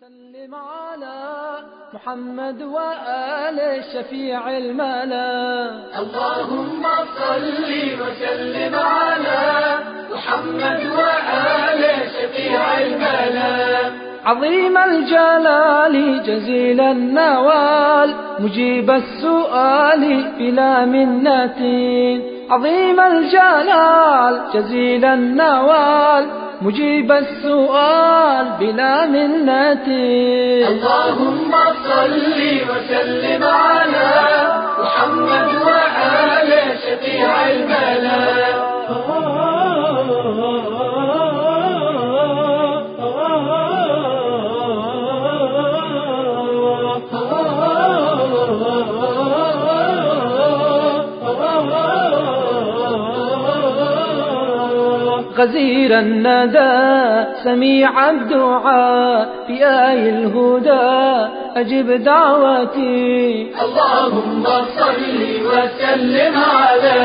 سلم على محمد وآل الشفيع الملا. اللهم صل وسلم على محمد وآل الشفيع الملا. عظيم الجلال جزيل النوال مجيب السؤال بلا منة. عظيم الجلال جزيل النوال مجيب السؤال بلا منة. اللهم صل وسلم على محمد وآل شفيع الملا. غزير الندى سميع الدعاء في آي الهدى. أجب دعوتي اللهم صل وسلم على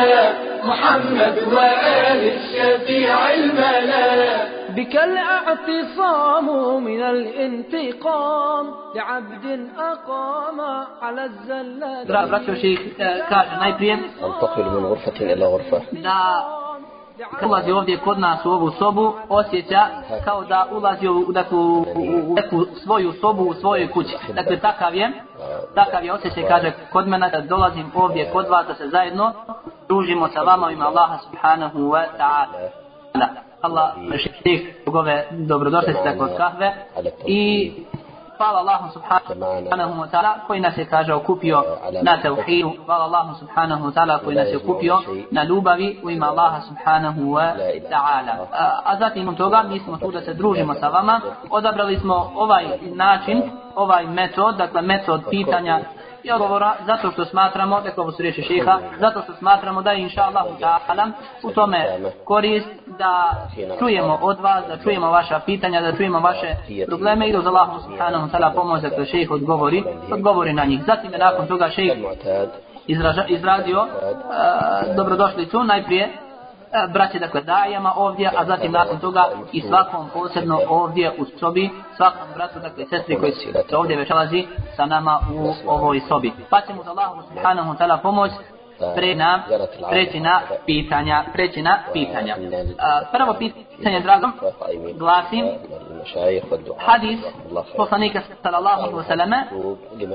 محمد وآل الشفيع الملأ. بك الاعتصام من الانتقام لعبد أقام على الزلات Bra, braćo ših e, kaže najprije أنتقل من غرفة إلى غرفة. kad ulazi ovdje kod nas u ovu sobu, osjeća kao da ulazi u, dakle, u, u neku svoju sobu u svojoj kući. Dakle, takav je, takav je osjećaj, kaže, kod mene da dolazim ovdje kod vas da se zajedno družimo sa vama ima Allaha subhanahu wa ta'ala. Allah ših ove dobrodošlice kod kahve i hvala Allahu subhanahu wa ta'ala koji nas je kaže okupio na tauhidu hvala Allahu subhanahu wa ta'ala koji nas je okupio na ljubavi u ime Allaha subhanahu wa ta'ala. A, zatim od toga mi smo tu da se družimo sa vama. Odabrali smo ovaj način ovaj metod dakle metod pitanja i odgovora zato što smatramo, dakle ovo su riječi šeha, zato što smatramo da je inša Allah u tome korist da čujemo od vas, da čujemo vaša pitanja, da čujemo vaše probleme i da uz Allahom subhanahu ta'ala pomoć da šejh odgovori, odgovori na njih. Zatim je nakon toga šejh izraža, izrazio uh, dobrodošlicu najprije E, braće dakle dajama ovdje, a zatim nakon toga i svakom posebno ovdje u sobi, svakom bratu dakle sestri koji se ovdje večerazi sa nama u ovoj sobi. Pa ćemo za Allahu subhanahu ta'ala pomoć pre na, preći na pitanja, preći na pitanja. A, prvo pitanje, dragom, glasim. Hadis poslanika sallallahu alaihi wasallam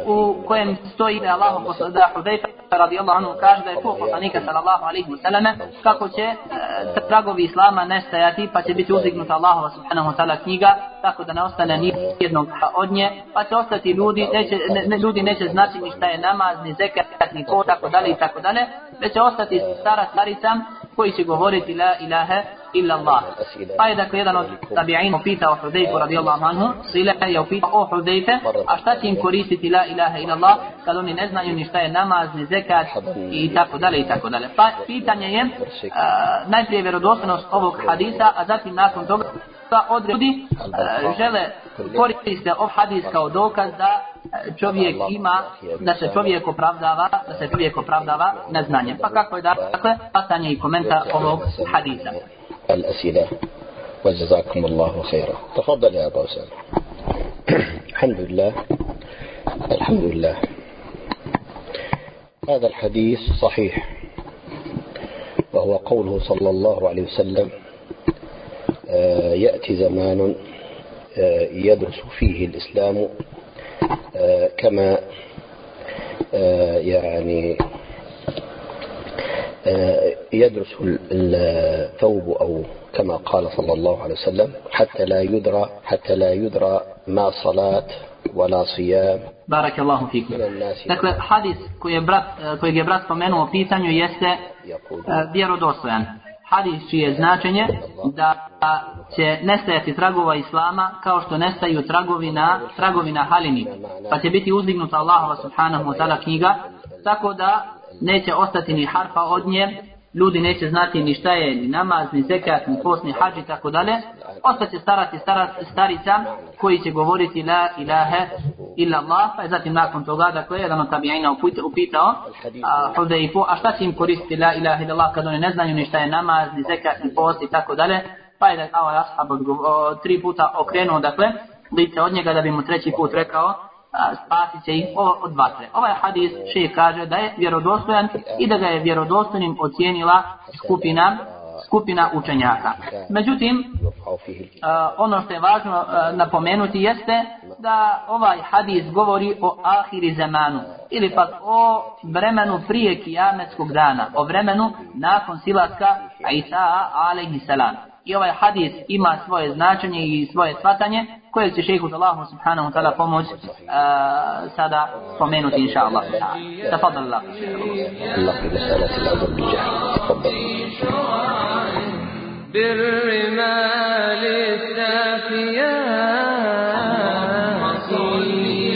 u kojem stoji da Allah da Hudejfa radijallahu anhu kaže da je to poslanika sallallahu alaihi wasallam kako će e, tragovi islama nestajati pa će biti uzdignut Allahova subhanahu wa ta'ala knjiga tako da ne ostane ni jednog od nje pa će ostati ljudi neće, ne, ne, ljudi neće znati ni šta je namaz ni zekat ni ko tako dalje i tako dalje već će ostati stara starica koji će govoriti la ilaha illa Allah. Pa je dakle jedan od tabi'ina upitao Hudejfu radijallahu anhu, sila je upitao o Hudejfe, a šta će im koristiti la ilaha illa Allah, kad oni ne znaju ni šta je namaz, ni zekat i tako dalje i tako dalje. Pa pitanje je a, najprije vjerodostojnost ovog hadisa, a zatim nakon toga odredi uh, žele koristiti ov hadis kao dokaz da čovjek ima, da se čovjek opravdava, da se čovjek opravdava neznanjem. Pa kako je dakle, patanje i komentar ovog hadisa. الأسئلة وجزاكم الله خيرا تفضل يا أبا أسامة الحمد لله الحمد لله هذا الحديث صحيح وهو قوله صلى الله عليه وسلم يأتي زمان يدرس فيه الإسلام كما يعني يدرس الثوب أو كما قال صلى الله عليه وسلم حتى لا يدرى حتى لا يدرى ما صلاة ولا صيام. بارك الله فيكم Dakle, hadis koji je brat, koji je brat spomenuo u pitanju jeste vjerodostojan. Hadis čije značenje da će nestajati tragova Islama kao što nestaju tragovi na, tragovi na halini. Pa će biti uzdignuta Allahova subhanahu wa ta'ala knjiga tako da neće ostati ni harfa od nje, ljudi neće znati ni šta je ni namaz, ni zekat, ni post, ni hađ i tako dalje. Ostaće starati stara, starica koji će govoriti la ilaha illa Allah, pa je zatim nakon toga, dakle, jedan od tabijajna upitao a, Hudejfu, a šta će im koristiti la ilaha illa Allah kad oni ne znaju ni šta je namaz, ni zekat, ni post i tako dalje. Pa je da ovaj ashab tri puta okrenuo, dakle, lice od njega da bi mu treći put rekao a, spasit će ih od vatre. Ovaj hadis še kaže da je vjerodostojan i da ga je vjerodostojnim ocijenila skupina skupina učenjaka. Međutim, ono što je važno napomenuti jeste da ovaj hadis govori o ahiri zamanu ili pak o vremenu prije kijametskog dana, o vremenu nakon silaska Isa alaihi salam. I ovaj hadis ima svoje značenje i svoje svatanje كويس يا شيخ الله سبحانه وتعالى فمج سادة طمينتي إن شاء الله تعالى تفضل الله الله برسالة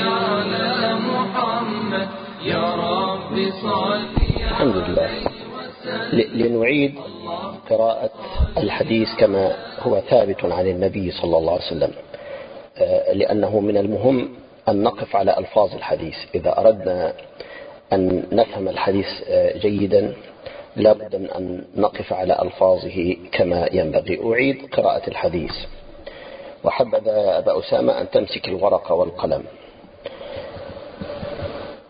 على محمد يا بالرمال صلي الحمد لله لنعيد قراءة الحديث كما هو ثابت عن النبي صلى الله عليه وسلم لأنه من المهم أن نقف على ألفاظ الحديث. إذا أردنا أن نفهم الحديث جيدا لابد من أن نقف على ألفاظه كما ينبغي. أعيد قراءة الحديث. وحبذا أبا أسامة أن تمسك الورق والقلم.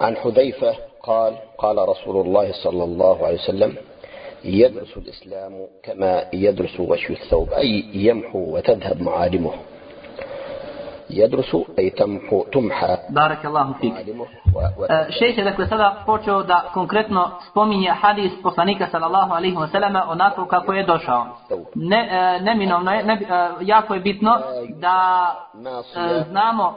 عن حذيفة قال قال رسول الله صلى الله عليه وسلم يدرس الإسلام كما يدرس وشي الثوب. أي يمحو وتذهب معالمه. يدرس أي تمحو تمحى بارك الله فيك Šejh je dakle sada počeo da konkretno spominje hadis poslanika sallallahu alaihi wa sallam onako kako je došao. Ne, e, neminovno je, ne, jako je bitno da e, znamo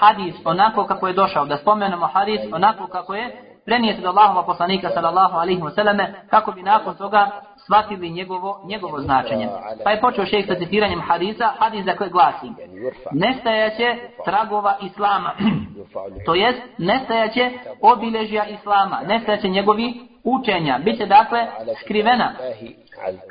hadis onako kako je došao, da spomenemo hadis onako kako je prenijet do Allahova poslanika sallallahu alaihi wa sallam kako bi nakon toga shvatili njegovo, njegovo značenje. Pa je počeo šejh sa citiranjem hadisa, hadis za koje glasi nestajaće tragova islama, to jest nestajaće obiležja islama, nestajaće njegovi učenja, bit će dakle skrivena,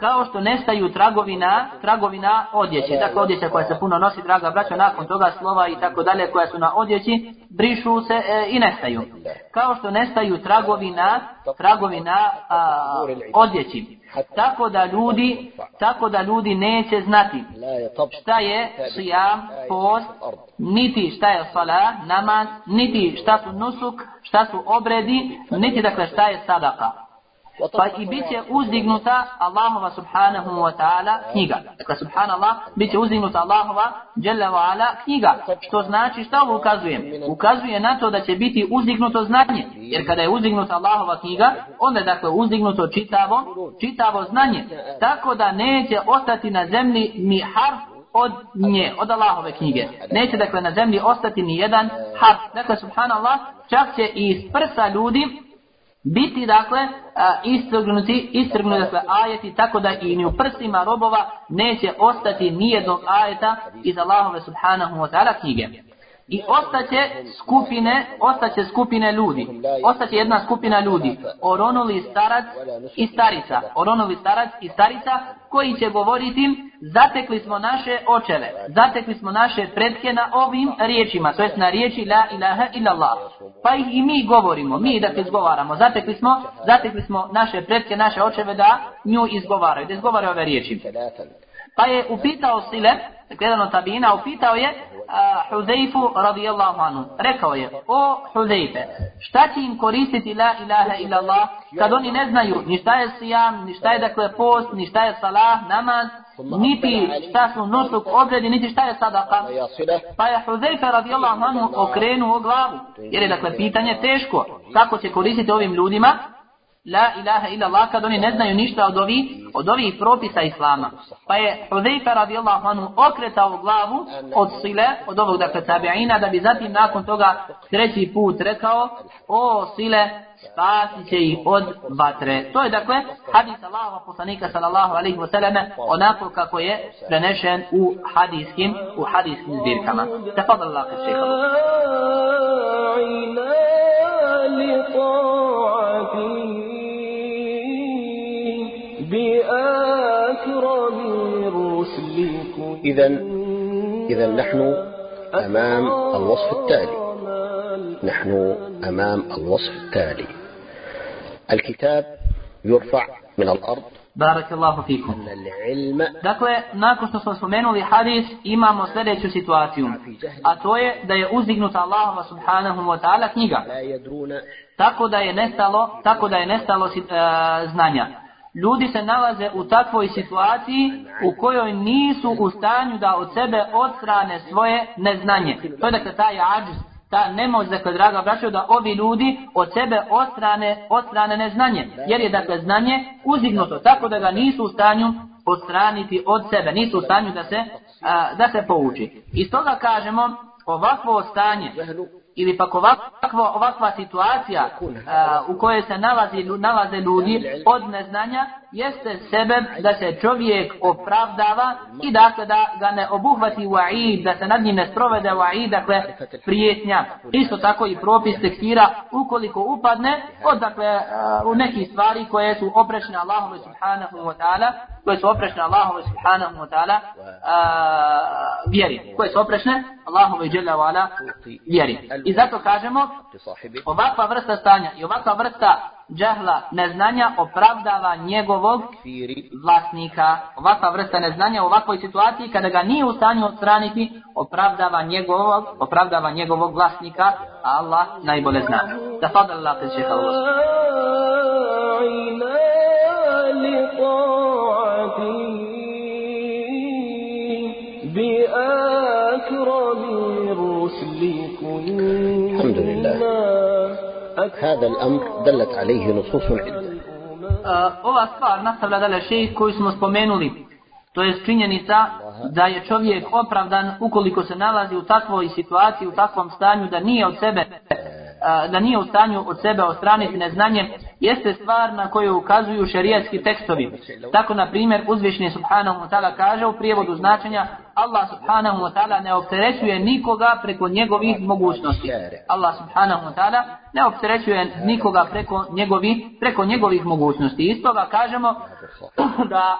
kao što nestaju tragovina, tragovina odjeće, dakle odjeća koja se puno nosi, draga braća, nakon toga slova i tako dalje koja su na odjeći, brišu se e, i nestaju. Kao što nestaju tragovina, tragovina a, odjeći. Tako da ljudi, tako da ljudi neće znati šta je sijam, post, niti šta je sala, namaz, niti šta su nusuk, šta su obredi, niti dakle šta je sadaka pa i bit će uzdignuta Allahova subhanahu wa ta'ala knjiga. Dakle, subhanallah, bit će uzdignuta Allahova jalla wa ala knjiga. Što znači, šta ovo ukazujem? Ukazuje na to da će biti uzdignuto znanje. Jer kada je uzdignuta Allahova knjiga, onda je dakle uzdignuto čitavo, čitavo znanje. Tako da neće ostati na zemlji ni harf od nje, od Allahove knjige. Neće dakle na zemlji ostati ni jedan harf. Dakle, subhanallah, čak će i iz prsa ljudi biti dakle istrgnuti, istrgnuti dakle ajeti tako da i ni u prsima robova neće ostati nijednog ajeta iz Allahove subhanahu wa ta'ala knjige. I ostaće skupine, ostaće skupine ljudi. Ostaće jedna skupina ljudi. Oronuli starac i starica. Oronuli starac i starica koji će govoriti zatekli smo naše očeve. Zatekli smo naše predke na ovim riječima. To jest na riječi la ilaha illallah. Pa ih i mi govorimo. Mi da dakle, izgovaramo. Zatekli smo, zatekli smo naše predke, naše očeve da nju izgovaraju. Da izgovaraju ove riječi. Pa je upitao Sile, dakle jedan od tabina, upitao je Hudejfu radijallahu anhu. Rekao je, o Hudejfe, šta će im koristiti la ilaha illallah, kad oni ne znaju ni šta je sijam, ni šta je dakle post, ni šta je salah, namaz, niti šta su nusuk obredi, niti šta je sadaka. Pa je Huzeyfe radijallahu anhu okrenuo glavu. Jer je dakle pitanje teško, kako će koristiti ovim ljudima, la ilaha illa Allah kad oni ne znaju ništa od ovih od ovih propisa islama. Pa je Hudejfa radijallahu anhu okretao glavu od sile, od ovog dakle tabi'ina, da bi zatim nakon toga treći put rekao, o sile, spasi će ih od vatre. To je dakle hadis Allahova poslanika sallallahu alaihi wasallam onako kako je prenešen u hadiskim, u hadiskim zbirkama. Tafadal Allah, šeha. إذا إذا نحن أمام الوصف التالي نحن أمام الوصف التالي الكتاب يرفع من الأرض Barakallahu fikum. أن العلم Dakle, nakon što smo spomenuli hadis, imamo sljedeću situaciju. A to je da je uzdignuta Allahova subhanahu wa ta'ala knjiga. لا يدرون Tako da je nestalo, tako da je nestalo si- e, znanja. Ljudi se nalaze u takvoj situaciji u kojoj nisu u stanju da od sebe odstrane svoje neznanje. To je dakle taj ađus, ta nemoć, dakle, draga braćo, da ovi ljudi od sebe odstrane, odstrane neznanje. Jer je, dakle, znanje uzignuto, tako da ga nisu u stanju odstraniti od sebe, nisu u stanju da se, a, da se pouči. I stoga kažemo, ovakvo stanje, ili pak ovakva, ovakva situacija a, u kojoj se nalazi, nalaze ljudi od neznanja, jeste sebeb da se čovjek opravdava i dakle da ga ne obuhvati wa'id, da se nad njim ne sprovede wa'id, dakle prijetnja. Isto tako i propis tekstira ukoliko upadne od dakle uh, u neki stvari koje su oprečne Allahom subhanahu wa ta'ala, koje su oprešne Allahom subhanahu wa ta'ala uh, vjeri. Koje su oprešne Allahom i djela vjeri. I zato kažemo ovakva vrsta stanja i ovakva vrsta džahla neznanja opravdava njegovog كثير vlasnika. Ovakva vrsta neznanja u ovakvoj situaciji kada ga nije u stanju odstraniti opravdava njegovog, opravdava njegovog vlasnika, a Allah najbolje zna. Da fadal Allah pred šeha Allah. عينا لطاعته بأكرم الرسل كنا الحمد لله. هذا الأمر دلت عليه نصوص عدة Uh, ova stvar nastavlja dalje šejh koju smo spomenuli. To je činjenica da je čovjek opravdan ukoliko se nalazi u takvoj situaciji, u takvom stanju da nije od sebe uh, da nije u stanju od sebe ostraniti neznanje, jeste stvar na koju ukazuju šerijatski tekstovi. Tako, na primjer, uzvišni subhanahu wa ta'ala kaže u prijevodu značenja Allah subhanahu wa ta'ala ne opterećuje nikoga preko njegovih mogućnosti. Allah subhanahu wa ta'ala ne opterećuje nikoga preko njegovih, preko njegovih mogućnosti. Iz toga kažemo da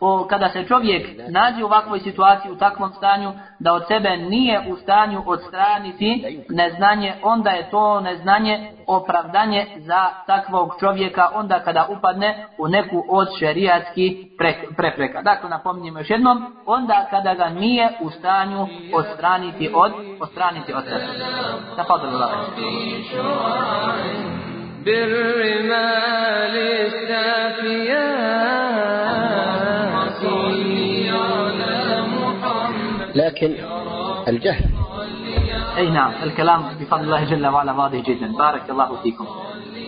o, kada se čovjek nađe u ovakvoj situaciji, u takvom stanju, da od sebe nije u stanju odstraniti neznanje, onda je to neznanje opravdanje za takvog čovjeka, onda kada upadne u neku od šerijatskih pre- prepreka. Dakle, napominjemo još jednom, onda kada ga nije u stanju odstraniti od, odstraniti od sebe. Tafadal Allah. بالرمال السافيات لكن الجهل اي نعم الكلام بفضل الله جل وعلا واضح جدا بارك الله فيكم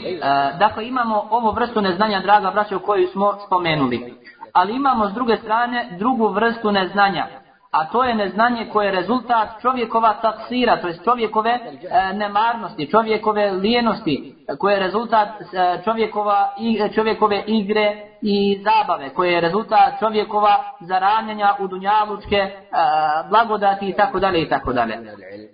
E, dakle, imamo ovo vrstu neznanja, draga braćo, koju smo spomenuli. Ali imamo s druge strane drugu vrstu neznanja. A to je neznanje koje je rezultat čovjekova taksira, to je čovjekove e, nemarnosti, čovjekove lijenosti, koje je rezultat e, čovjekova, i, e, čovjekove igre i zabave, koje je rezultat čovjekova zaranjanja u dunjalučke e, blagodati i tako dalje i tako dalje.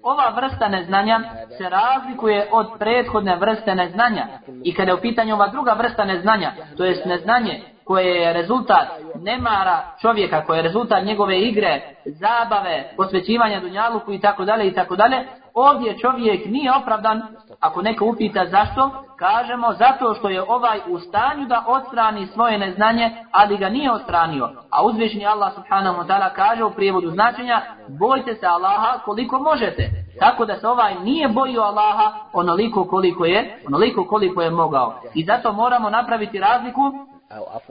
Ova vrsta neznanja se razlikuje od prethodne vrste neznanja i kada je u pitanju ova druga vrsta neznanja, to jest neznanje koje je rezultat nemara čovjeka, koje je rezultat njegove igre, zabave, posvećivanja dunjaluku i tako dalje i tako dalje, ovdje čovjek nije opravdan, ako neko upita zašto, kažemo zato što je ovaj u stanju da odstrani svoje neznanje, ali ga nije odstranio. A uzvišni Allah subhanahu wa ta'ala kaže u prijevodu značenja, bojte se Allaha koliko možete. Tako da se ovaj nije bojio Allaha onoliko koliko je, onoliko koliko je mogao. I zato moramo napraviti razliku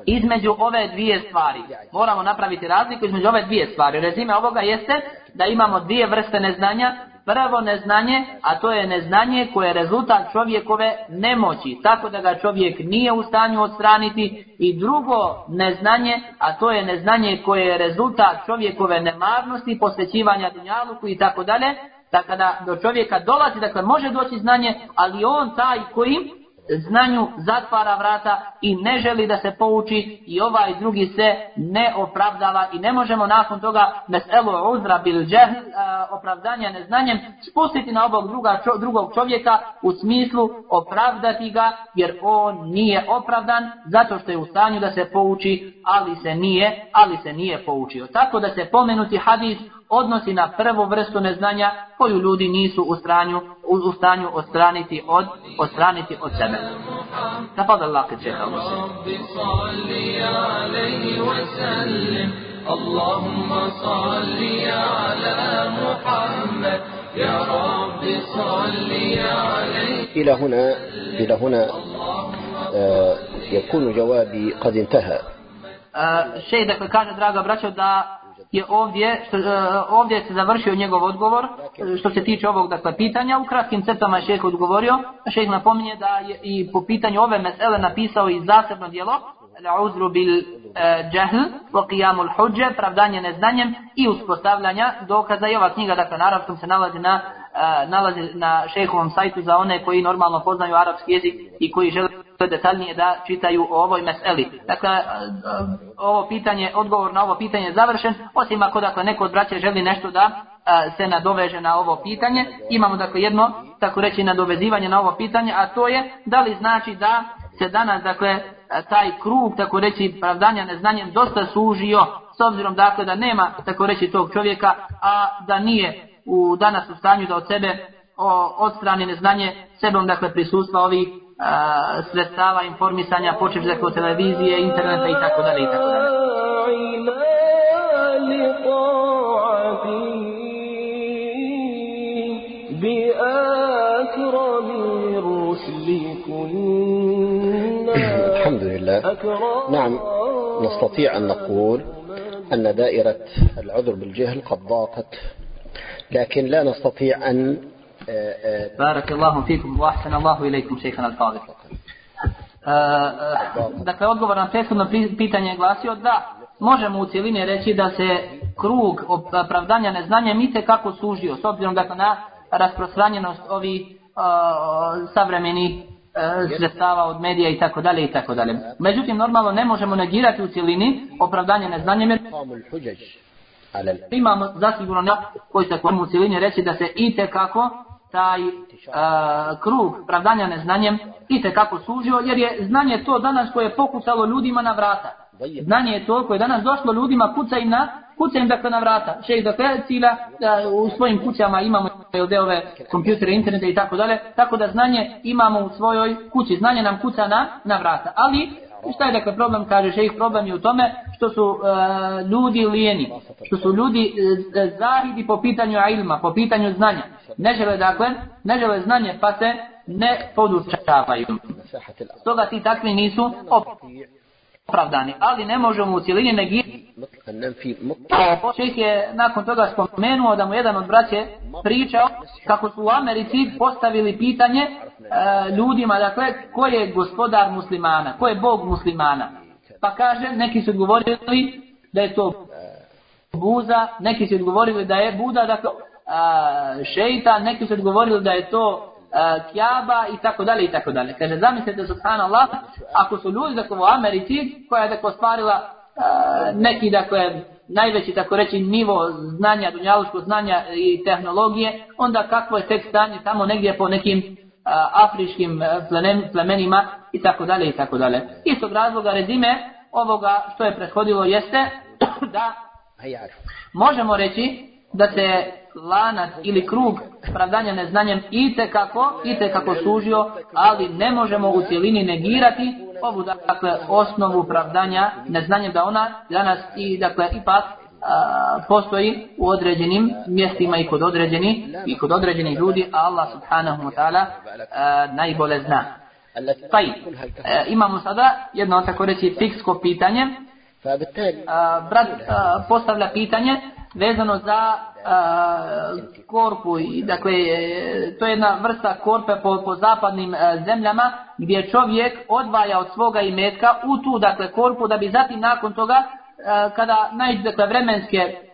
između ove dvije stvari. Moramo napraviti razliku između ove dvije stvari. Rezime ovoga jeste da imamo dvije vrste neznanja. Prvo neznanje, a to je neznanje koje je rezultat čovjekove nemoći, tako da ga čovjek nije u stanju odstraniti. I drugo neznanje, a to je neznanje koje je rezultat čovjekove nemarnosti, posvećivanja dunjaluku i tako dalje. Da do čovjeka dolazi, dakle može doći znanje, ali on taj koji znanju zatvara vrata i ne želi da se pouči i ovaj drugi se ne opravdava i ne možemo nakon toga meselu uzra bil džehl e, opravdanja neznanjem spustiti na ovog druga, čo, drugog čovjeka u smislu opravdati ga jer on nije opravdan zato što je u stanju da se pouči ali se nije ali se nije poučio. Tako da se pomenuti hadis odnosi na prvu vrstu neznanja koju ljudi nisu u stanju u, u stanju odstraniti od odstraniti od sebe. Tafadal laqi šeha رب صل عليه وسلم اللهم صل على محمد يا رب صل عليه إلى هنا إلى هنا آه، يكون جوابي قد انتهى Uh, šej dakle kaže draga braćo da je ovdje što, uh, ovdje se završio njegov odgovor što se tiče ovog dakle pitanja. U kratkim crtama je šejh odgovorio. Šejh napominje da je i po pitanju ove mesele napisao i zasebno djelo Al-uzru bil e, jahl wa qiyamul hujja pravdanje neznanjem i uspostavljanja dokaza. I ova knjiga dakle na arapskom se nalazi na uh, nalazi na šejhovom sajtu za one koji normalno poznaju arapski jezik i koji žele detaljnije da čitaju o ovoj meseli. Dakle, ovo pitanje, odgovor na ovo pitanje je završen, osim ako dakle neko od braće želi nešto da se nadoveže na ovo pitanje. Imamo dakle jedno, tako reći, nadovezivanje na ovo pitanje, a to je da li znači da se danas, dakle, taj krug, tako reći, pravdanja neznanjem dosta sužio, s obzirom dakle da nema, tako reći, tog čovjeka, a da nije u danas u stanju da od sebe o, odstrani neznanje sebom, dakle, prisustva ovih sredstava informisanja, počeš dakle, televizije, interneta i tako dalje i tako dalje. الحمد لله نعم نستطيع أن نقول أن دائرة العذر بالجهل قد ضاقت لكن لا نستطيع أن E, e, بارك الله fikum, واحسن الله إليكم شيخنا الفاضل أه dakle, odgovor na prethodno pitanje je glasio da možemo u cijelini reći da se krug opravdanja neznanja mite kako sužio, s obzirom dakle, na rasprostranjenost ovi uh, e, savremeni uh, sredstava od medija i tako dalje i tako dalje. Međutim, normalno ne možemo negirati u cijelini opravdanje neznanjem jer imamo zasigurno koji se u cijelini reći da se i kako taj uh, krug pravdanja neznanjem i kako sužio jer je znanje to danas koje je pokucalo ljudima na vrata. Znanje je to koje je danas došlo ljudima kuca im na kuca im dakle na vrata. Šejh dakle cilja da u svojim kućama imamo ove kompjutere, internete i tako dalje, tako da znanje imamo u svojoj kući. Znanje nam kuca na, na vrata. Ali šta je dakle problem, kaže šejh, problem je u tome što su uh, ljudi lijeni, što su ljudi uh, zahidi po pitanju ilma, po pitanju znanja. Ne žele dakle, ne žele znanje pa se ne podučavaju. Stoga ti takvi nisu opravdani, ali ne možemo u cijelini negirati. Šejh je nakon toga spomenuo da mu jedan od braće pričao kako su u Americi postavili pitanje e, ljudima, dakle, ko je gospodar muslimana, ko je bog muslimana. Pa kaže, neki su odgovorili da je to Buza, neki su odgovorili da je Buda, dakle, šeitan, neki su odgovorili da je to Kjaba i tako dalje i tako dalje. Kaže, zamislite, subhanallah, ako su ljudi, dakle, u Americi, koja je, dakle, ostvarila uh, neki, dakle, najveći, tako reći, nivo znanja, dunjaluškog znanja i tehnologije, onda kakvo je tek stanje tamo negdje po nekim uh, afričkim plemen, plemenima i tako dalje i tako dalje. Istog razloga rezime ovoga što je prethodilo jeste da možemo reći da se lanac ili krug pravdanja neznanjem i te kako, i te kako sužio, ali ne možemo u cijelini negirati ovu dakle osnovu pravdanja neznanjem da ona danas i dakle ipak a, postoji u određenim mjestima i kod određeni i kod određenih ljudi, a Allah subhanahu wa ta'ala najbolje zna. Taj, e, imamo sada jedno tako reći fiksko pitanje. A, brat a, postavlja pitanje vezano za a, korpu i dakle e, to je jedna vrsta korpe po, po zapadnim a, zemljama gdje čovjek odvaja od svoga imetka u tu dakle korpu da bi zatim nakon toga a, kada najde dakle vremenske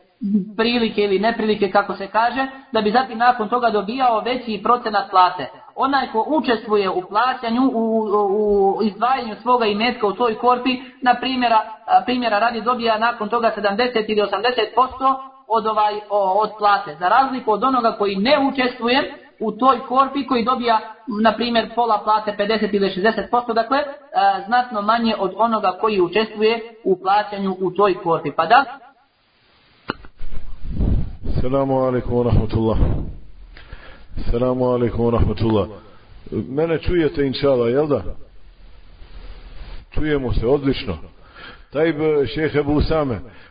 prilike ili neprilike kako se kaže da bi zatim nakon toga dobijao veći procenat plate. Onaj ko učestvuje u plaćanju, u, u, u izdvajanju svoga imetka u toj korpi, na primjera, primjera radi dobija nakon toga 70 ili 80% od, ovaj, od plate. Za razliku od onoga koji ne učestvuje u toj korpi koji dobija, na primjer, pola plate 50 ili 60%, dakle, e, znatno manje od onoga koji učestvuje u plaćanju u toj korpi. Pa da, Selamu alaikum wa rahmatullah. Selamu alaikum wa rahmatullah. Mene čujete inšala, jel da? Čujemo se, odlično. Taj šehe Ebu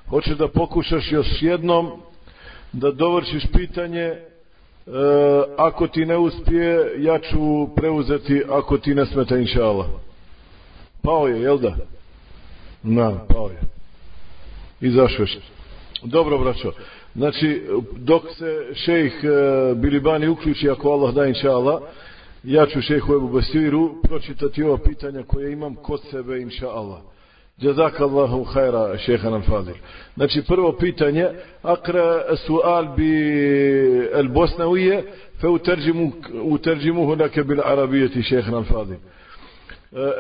Hoćeš da pokušaš još jednom da dovršiš pitanje e, ako ti ne uspije, ja ću preuzeti ako ti ne smeta inšala. Pao je, jel da? Na, pao je. Izašao je. Dobro, braćo. Znači, dok se šejh e, Bilibani uključi, ako Allah da inšala, ja ću šejhu Ebu Basiru pročitati ova pitanja koje imam kod sebe, inša Allah. جزاك الله خيرا شيخنا الفاضل. Znači, prvo pitanje, akra sual bi el Bosnavije, fe uterđimuhu nake bil arabijeti, e,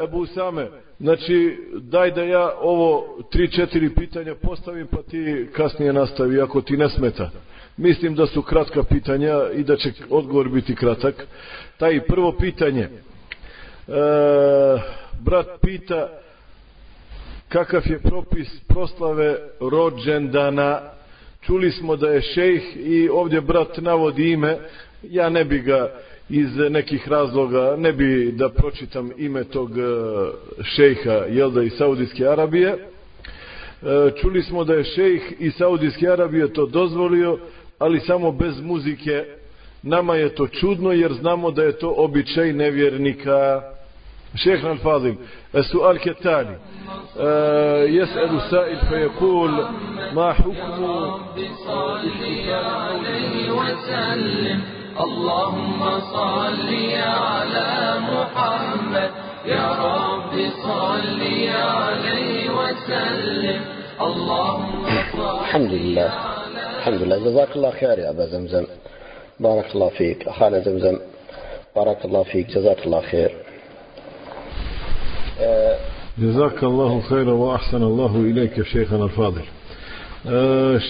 Ebu Same, znači daj da ja ovo tri, četiri pitanja postavim pa ti kasnije nastavi ako ti ne smeta. Mislim da su kratka pitanja i da će odgovor biti kratak. Taj prvo pitanje. E, brat pita kakav je propis proslave rođendana. Čuli smo da je šejh i ovdje brat navodi ime. Ja ne bi ga iz nekih razloga ne bi da pročitam ime tog e, šejha jelda iz Saudijske Arabije. E, čuli smo da je šejh iz Saudijske Arabije to dozvolio ali samo bez muzike. Nama je to čudno jer znamo da je to običaj nevjernika. Šejh Al-Fazil e, su al يسأل سائل فيقول ما حكم عليه وسلم اللهم صل على محمد. يا رب صل عليه وسلم. اللهم الحمد لله. الحمد لله. جزاك الله خير يا أبا زمزم. بارك الله فيك. أخانا زمزم. بارك الله فيك. جزاك الله خير. جزاك الله خيرا وأحسن الله إليك شيخنا الفاضل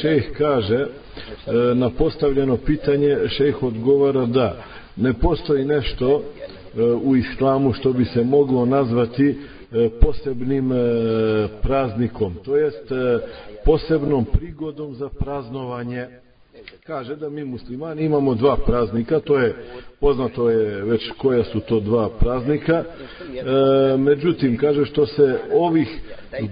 شيخ كاجة na postavljeno pitanje šejh odgovara da ne postoji nešto e, u islamu što bi se moglo nazvati e, posebnim e, praznikom to jest posebnom prigodom za praznovanje kaže da mi muslimani imamo dva praznika, to je poznato je već koja su to dva praznika. E, međutim, kaže što se ovih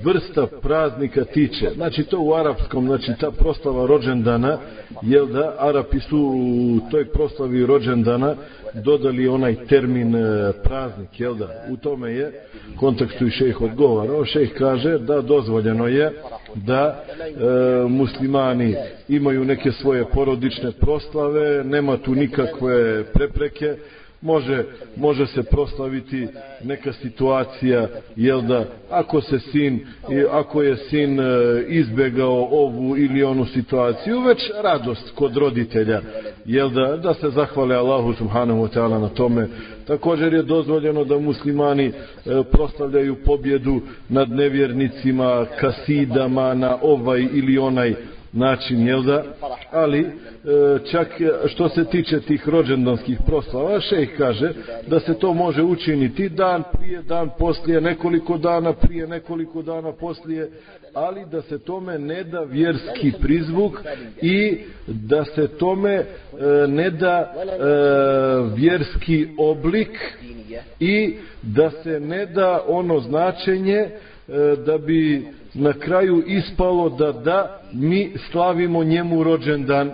vrsta praznika tiče, znači to u arapskom, znači ta proslava rođendana, jel da Arapi su u toj proslavi rođendana dodali onaj termin e, praznik, jel da? U tome je kontekstu i šejh odgovara. Šejh kaže da dozvoljeno je da e, muslimani imaju neke svoje porodične proslave, nema tu nikakve prepreke, može, može se proslaviti neka situacija, jel da, ako se sin, ako je sin e, izbegao ovu ili onu situaciju, već radost kod roditelja, jel da, da se zahvale Allahu subhanahu wa ta'ala na tome. Također je dozvoljeno da muslimani e, proslavljaju pobjedu nad nevjernicima, kasidama na ovaj ili onaj način, jel da? Ali, e, čak e, što se tiče tih rođendanskih proslava, šejh kaže da se to može učiniti dan prije, dan poslije, nekoliko dana prije, nekoliko dana poslije, ali da se tome ne da vjerski prizvuk i da se tome e, ne da vjerski oblik i da se ne da ono značenje E, da bi na kraju ispalo da da mi slavimo njemu rođendan.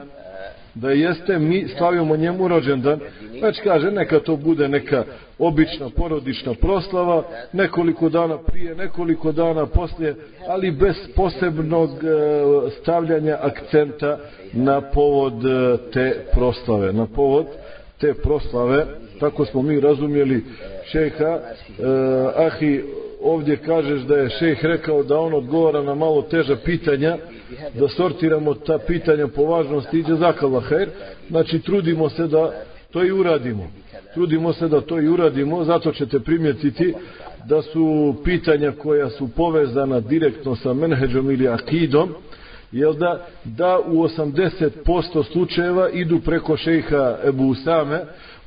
Da jeste mi slavimo njemu rođendan. Već kaže neka to bude neka obična porodična proslava nekoliko dana prije nekoliko dana poslije ali bez posebnog e, stavljanja akcenta na povod e, te proslave na povod te proslave. Tako smo mi razumjeli šeha eh, ahi ovdje kažeš da je šejh rekao da on odgovara na malo teža pitanja, da sortiramo ta pitanja po važnosti, iđe zakala her, znači trudimo se da to i uradimo. Trudimo se da to i uradimo, zato ćete primjetiti da su pitanja koja su povezana direktno sa menheđom ili akidom, jel da, da u 80% slučajeva idu preko šejha Ebu Usame,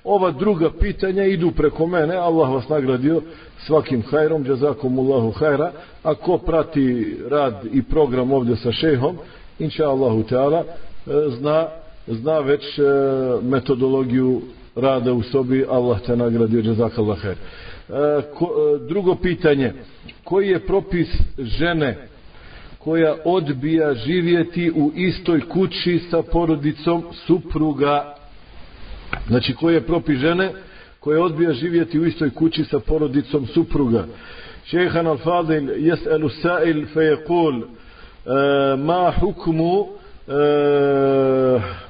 ova druga pitanja idu preko mene, Allah vas nagradio svakim hajrom, jazakumullahu hajra, a ko prati rad i program ovdje sa šehom, inša Allahu teala, e, zna, zna već e, metodologiju rada u sobi, Allah te nagradio, jazakallah e, khair. E, drugo pitanje, koji je propis žene koja odbija živjeti u istoj kući sa porodicom supruga? Znači, koji je propis žene koja odbija živjeti u istoj kući sa porodicom supruga? شيخنا الفاضل يسأل السائل فيقول ما حكم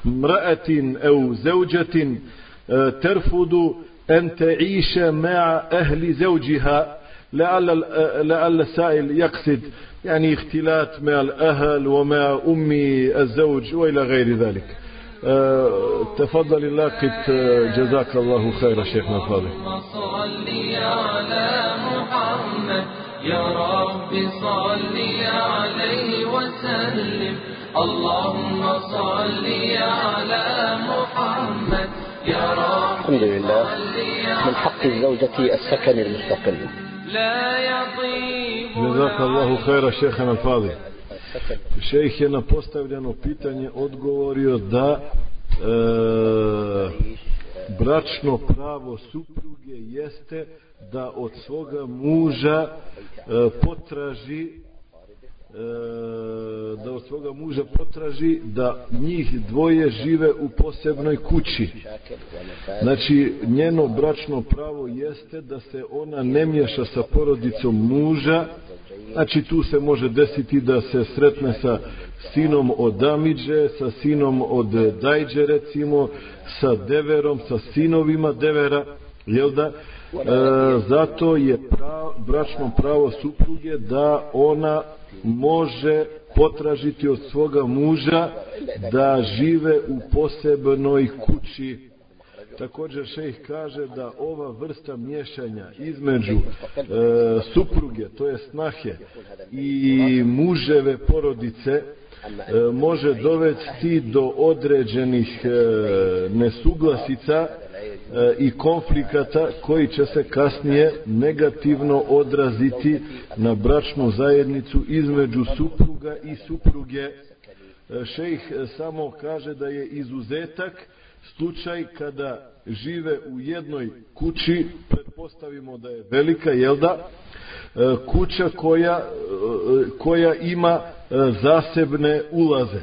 امرأة أو زوجة ترفض أن تعيش مع أهل زوجها لعل, لعل السائل يقصد يعني اختلاط مع الأهل ومع أم الزوج وإلى غير ذلك تفضل اللاقط جزاك الله خير شيخنا الفاضل. صل على محمد. يا رب صل عليه وسلم. اللهم صل على محمد. يا رب الحمد لله. من حق الزوجة السكن المستقل. لا يطيب جزاك الله خير شيخنا الفاضل. Šejh je na postavljeno pitanje odgovorio da e, bračno pravo supruge jeste da od svoga muža e, potraži E, da od svoga muža potraži da njih dvoje žive u posebnoj kući. Znači, njeno bračno pravo jeste da se ona ne miješa sa porodicom muža, znači tu se može desiti da se sretne sa sinom od Amidže, sa sinom od Dajđe recimo, sa Deverom, sa sinovima Devera, jel da? E, zato je prav, bračno pravo supruge da ona može potražiti od svoga muža da žive u posebnoj kući. Također šejh kaže da ova vrsta miješanja između e, supruge, to je snahe i muževe porodice e, može dovesti do određenih e, nesuglasica E, i konflikata koji će se kasnije negativno odraziti na bračnu zajednicu između supruga i supruge. E, šejh samo kaže da je izuzetak slučaj kada žive u jednoj kući, pretpostavimo da je velika, jel da, e, kuća koja, koja ima zasebne ulaze.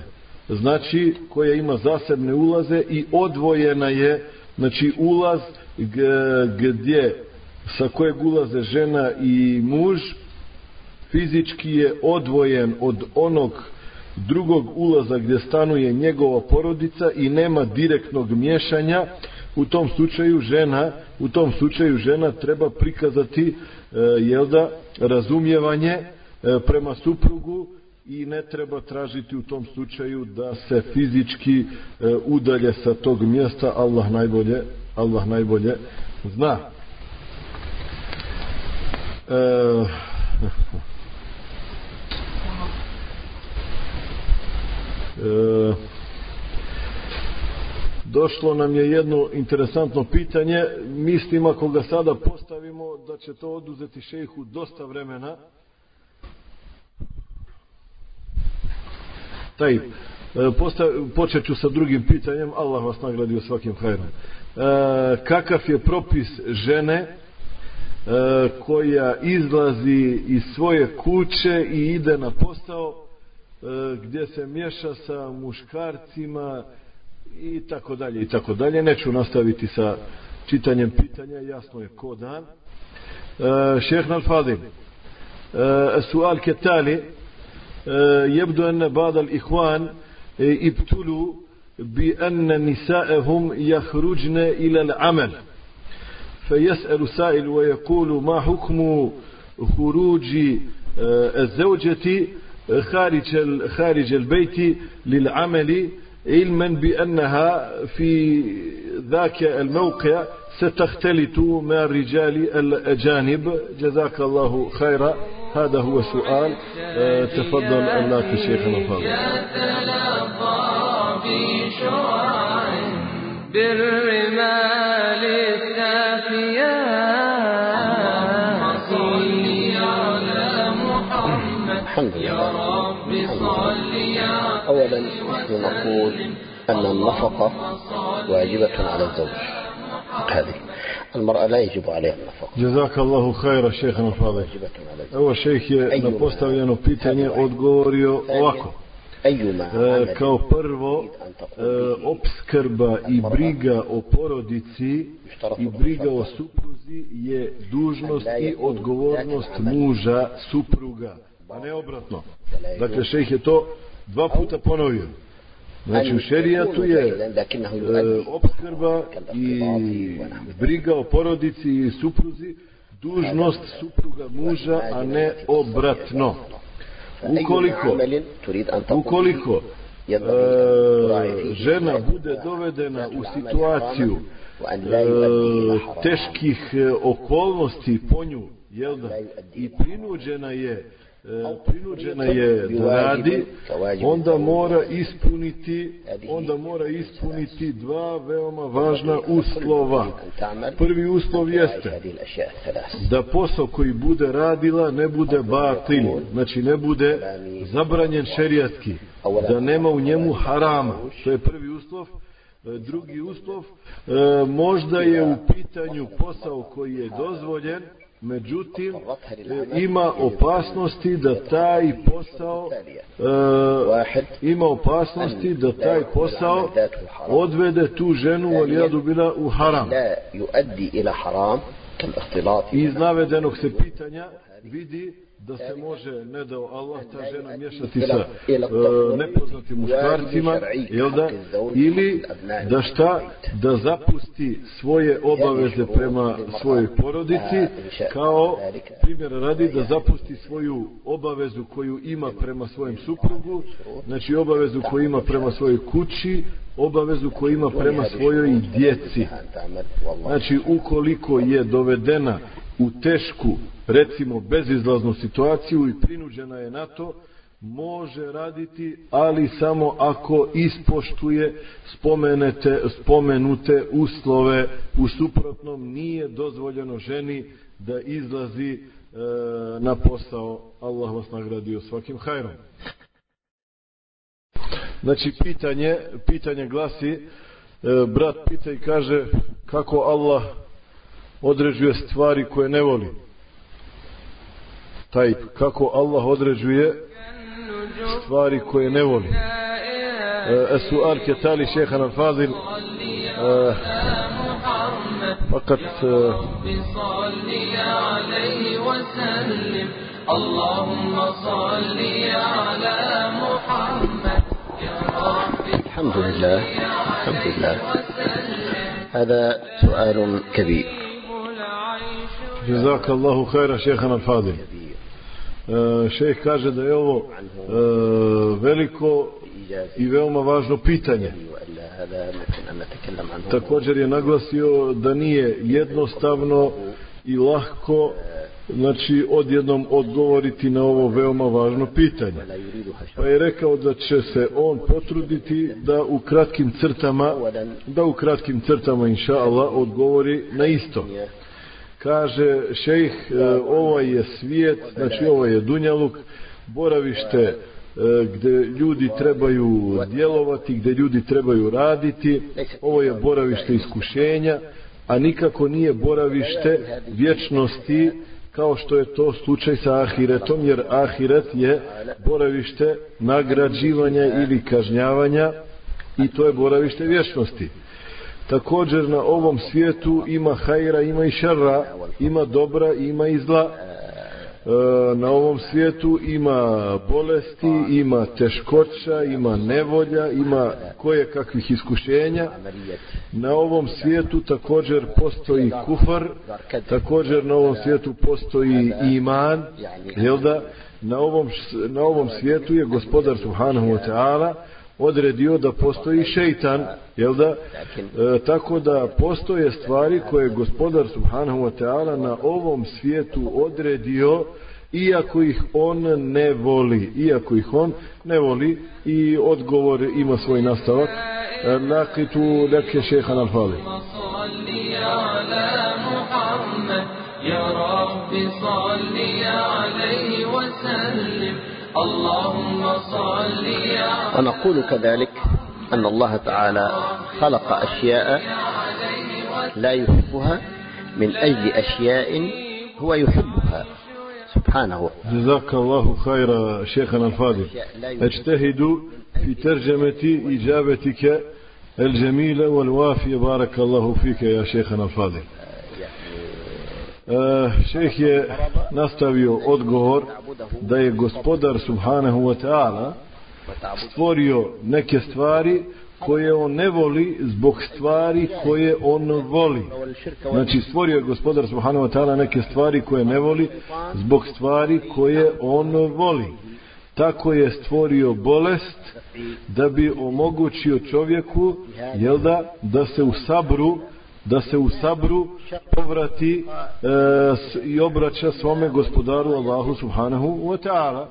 Znači, koja ima zasebne ulaze i odvojena je znači ulaz gdje sa kojeg ulaze žena i muž fizički je odvojen od onog drugog ulaza gdje stanuje njegova porodica i nema direktnog miješanja u tom slučaju žena u tom slučaju žena treba prikazati e, jel da razumijevanje e, prema suprugu i ne treba tražiti u tom slučaju da se fizički e, udalje sa tog mjesta. Allah najbolje Allah najbolje zna. E, e, došlo nam je jedno interesantno pitanje. Mislim ako ga sada postavimo da će to oduzeti šejhu dosta vremena. Taj, e, posta, počet ću sa drugim pitanjem, Allah vas nagradio svakim hajrom. E, kakav je propis žene e, koja izlazi iz svoje kuće i ide na posao e, gdje se miješa sa muškarcima i tako dalje i tako dalje. Neću nastaviti sa čitanjem pitanja, jasno je ko dan. E, šehna al-Fadil, e, sual ketali, يبدو أن بعض الإخوان ابتلوا بأن نساءهم يخرجن إلى العمل. فيسأل سائل ويقول ما حكم خروج الزوجة خارج خارج البيت للعمل علما بأنها في ذاك الموقع ستختلط مع الرجال الأجانب؟ جزاك الله خيرا. هذا هو سؤال تفضل الله شيخنا الفاضل بالرمال السافية صل على محمد. يا رب صل أولا نقول أن النفقة واجبة على الزوج. هذه. المرأة لا يجب عليها النفقة جزاك الله خير شيخنا الفاضل واجبة على الزوج Evo šejh je na postavljeno pitanje odgovorio ovako. أيما E, عمل kao prvo, تريد أن e, تقوم به obskrba i briga o porodici i briga o supruzi je dužnost i odgovornost muža supruga, a ne obratno. Dakle, šejh je to dva puta ponovio. Znači u šerijatu je e, obskrba i briga o porodici i supruzi dužnost supruga muža, a ne obratno. Ukoliko, ukoliko e, žena bude dovedena u situaciju e, teških e, okolnosti po nju, jel da, i prinuđena je prinuđena je da radi, onda mora ispuniti, onda mora ispuniti dva veoma važna uslova. Prvi uslov jeste da posao koji bude radila ne bude batil, znači ne bude zabranjen šerijatski, da nema u njemu harama. To je prvi uslov. Drugi uslov, možda je u pitanju posao koji je dozvoljen, Međutim, eh, ima opasnosti da taj posao e, ima opasnosti da taj posao odvede tu ženu u Alijadu Bila u haram. I iz navedenog se pitanja vidi da se može, ne da Allah ta žena mješati sa uh, nepoznatim muškarcima, jel da, ili da šta, da zapusti svoje obaveze prema svojoj porodici, kao primjer radi da zapusti svoju obavezu koju ima prema svojem suprugu, znači obavezu koju ima prema svojoj kući, obavezu koju ima prema svojoj djeci. Znači, ukoliko je dovedena u tešku, recimo, bezizlaznu situaciju i prinuđena je na to, može raditi, ali samo ako ispoštuje spomenete, spomenute uslove. U suprotnom nije dozvoljeno ženi da izlazi e, na posao. Allah vas nagradio svakim hajrom. Znači, pitanje, pitanje glasi, e, brat pita i kaže kako Allah određuje stvari koje ne voli. Taj, kako Allah određuje stvari koje ne voli. السؤال كتالي شيخنا الفاضل فقط صل عليه وسلم اللهم صل على محمد الحمد لله الحمد لله هذا سؤال كبير Jazak Allahu khaira šehan al-Fadil. E, Šeh kaže da je ovo e, veliko i veoma važno pitanje. Također je naglasio da nije jednostavno i lahko znači odjednom odgovoriti na ovo veoma važno pitanje. Pa je rekao da će se on potruditi da u kratkim crtama da u kratkim crtama inša Allah odgovori na isto. Kaže šejh, ovo je svijet, znači ovo je Dunjaluk, boravište e, gdje ljudi trebaju djelovati, gdje ljudi trebaju raditi, ovo je boravište iskušenja, a nikako nije boravište vječnosti kao što je to slučaj sa ahiretom, jer ahiret je boravište nagrađivanja ili kažnjavanja i to je boravište vječnosti. Također na ovom svijetu ima hajra, ima i šarra, ima dobra, ima i zla. E, na ovom svijetu ima bolesti, ima teškoća, ima nevolja, ima koje kakvih iskušenja. Na ovom svijetu također postoji kufar, također na ovom svijetu postoji iman, jel da? Na ovom, na ovom svijetu je gospodar Subhanahu wa ta'ala odredio da postoji šeitan, jel da? E, tako da postoje stvari koje je gospodar Subhanahu wa ta'ala na ovom svijetu odredio iako ih on ne voli, iako ih on ne voli i odgovor ima svoj nastavak. E, Nakitu leke šehan al-Fali. صل على محمد يا رب صل عليه وسلم اللهم صل ونقول كذلك أن الله تعالى خلق أشياء لا يحبها من أجل أشياء هو يحبها. سبحانه. جزاك الله خير شيخنا الفاضل. أجتهد في ترجمة إجابتك الجميلة والوافية. بارك الله فيك يا شيخنا الفاضل. Uh, šeh je nastavio odgovor da wa ta'ala stvorio neke stvari koje on ne voli zbog stvari koje on voli. Znači stvorio je gospodar Subhanahu wa ta'ala neke stvari koje ne voli zbog stvari koje on voli. Tako je stvorio bolest da bi omogućio čovjeku jel da, da se u sabru da se u sabru povrati e, s, i obraća svome gospodaru Allahu subhanahu wa ta'ala.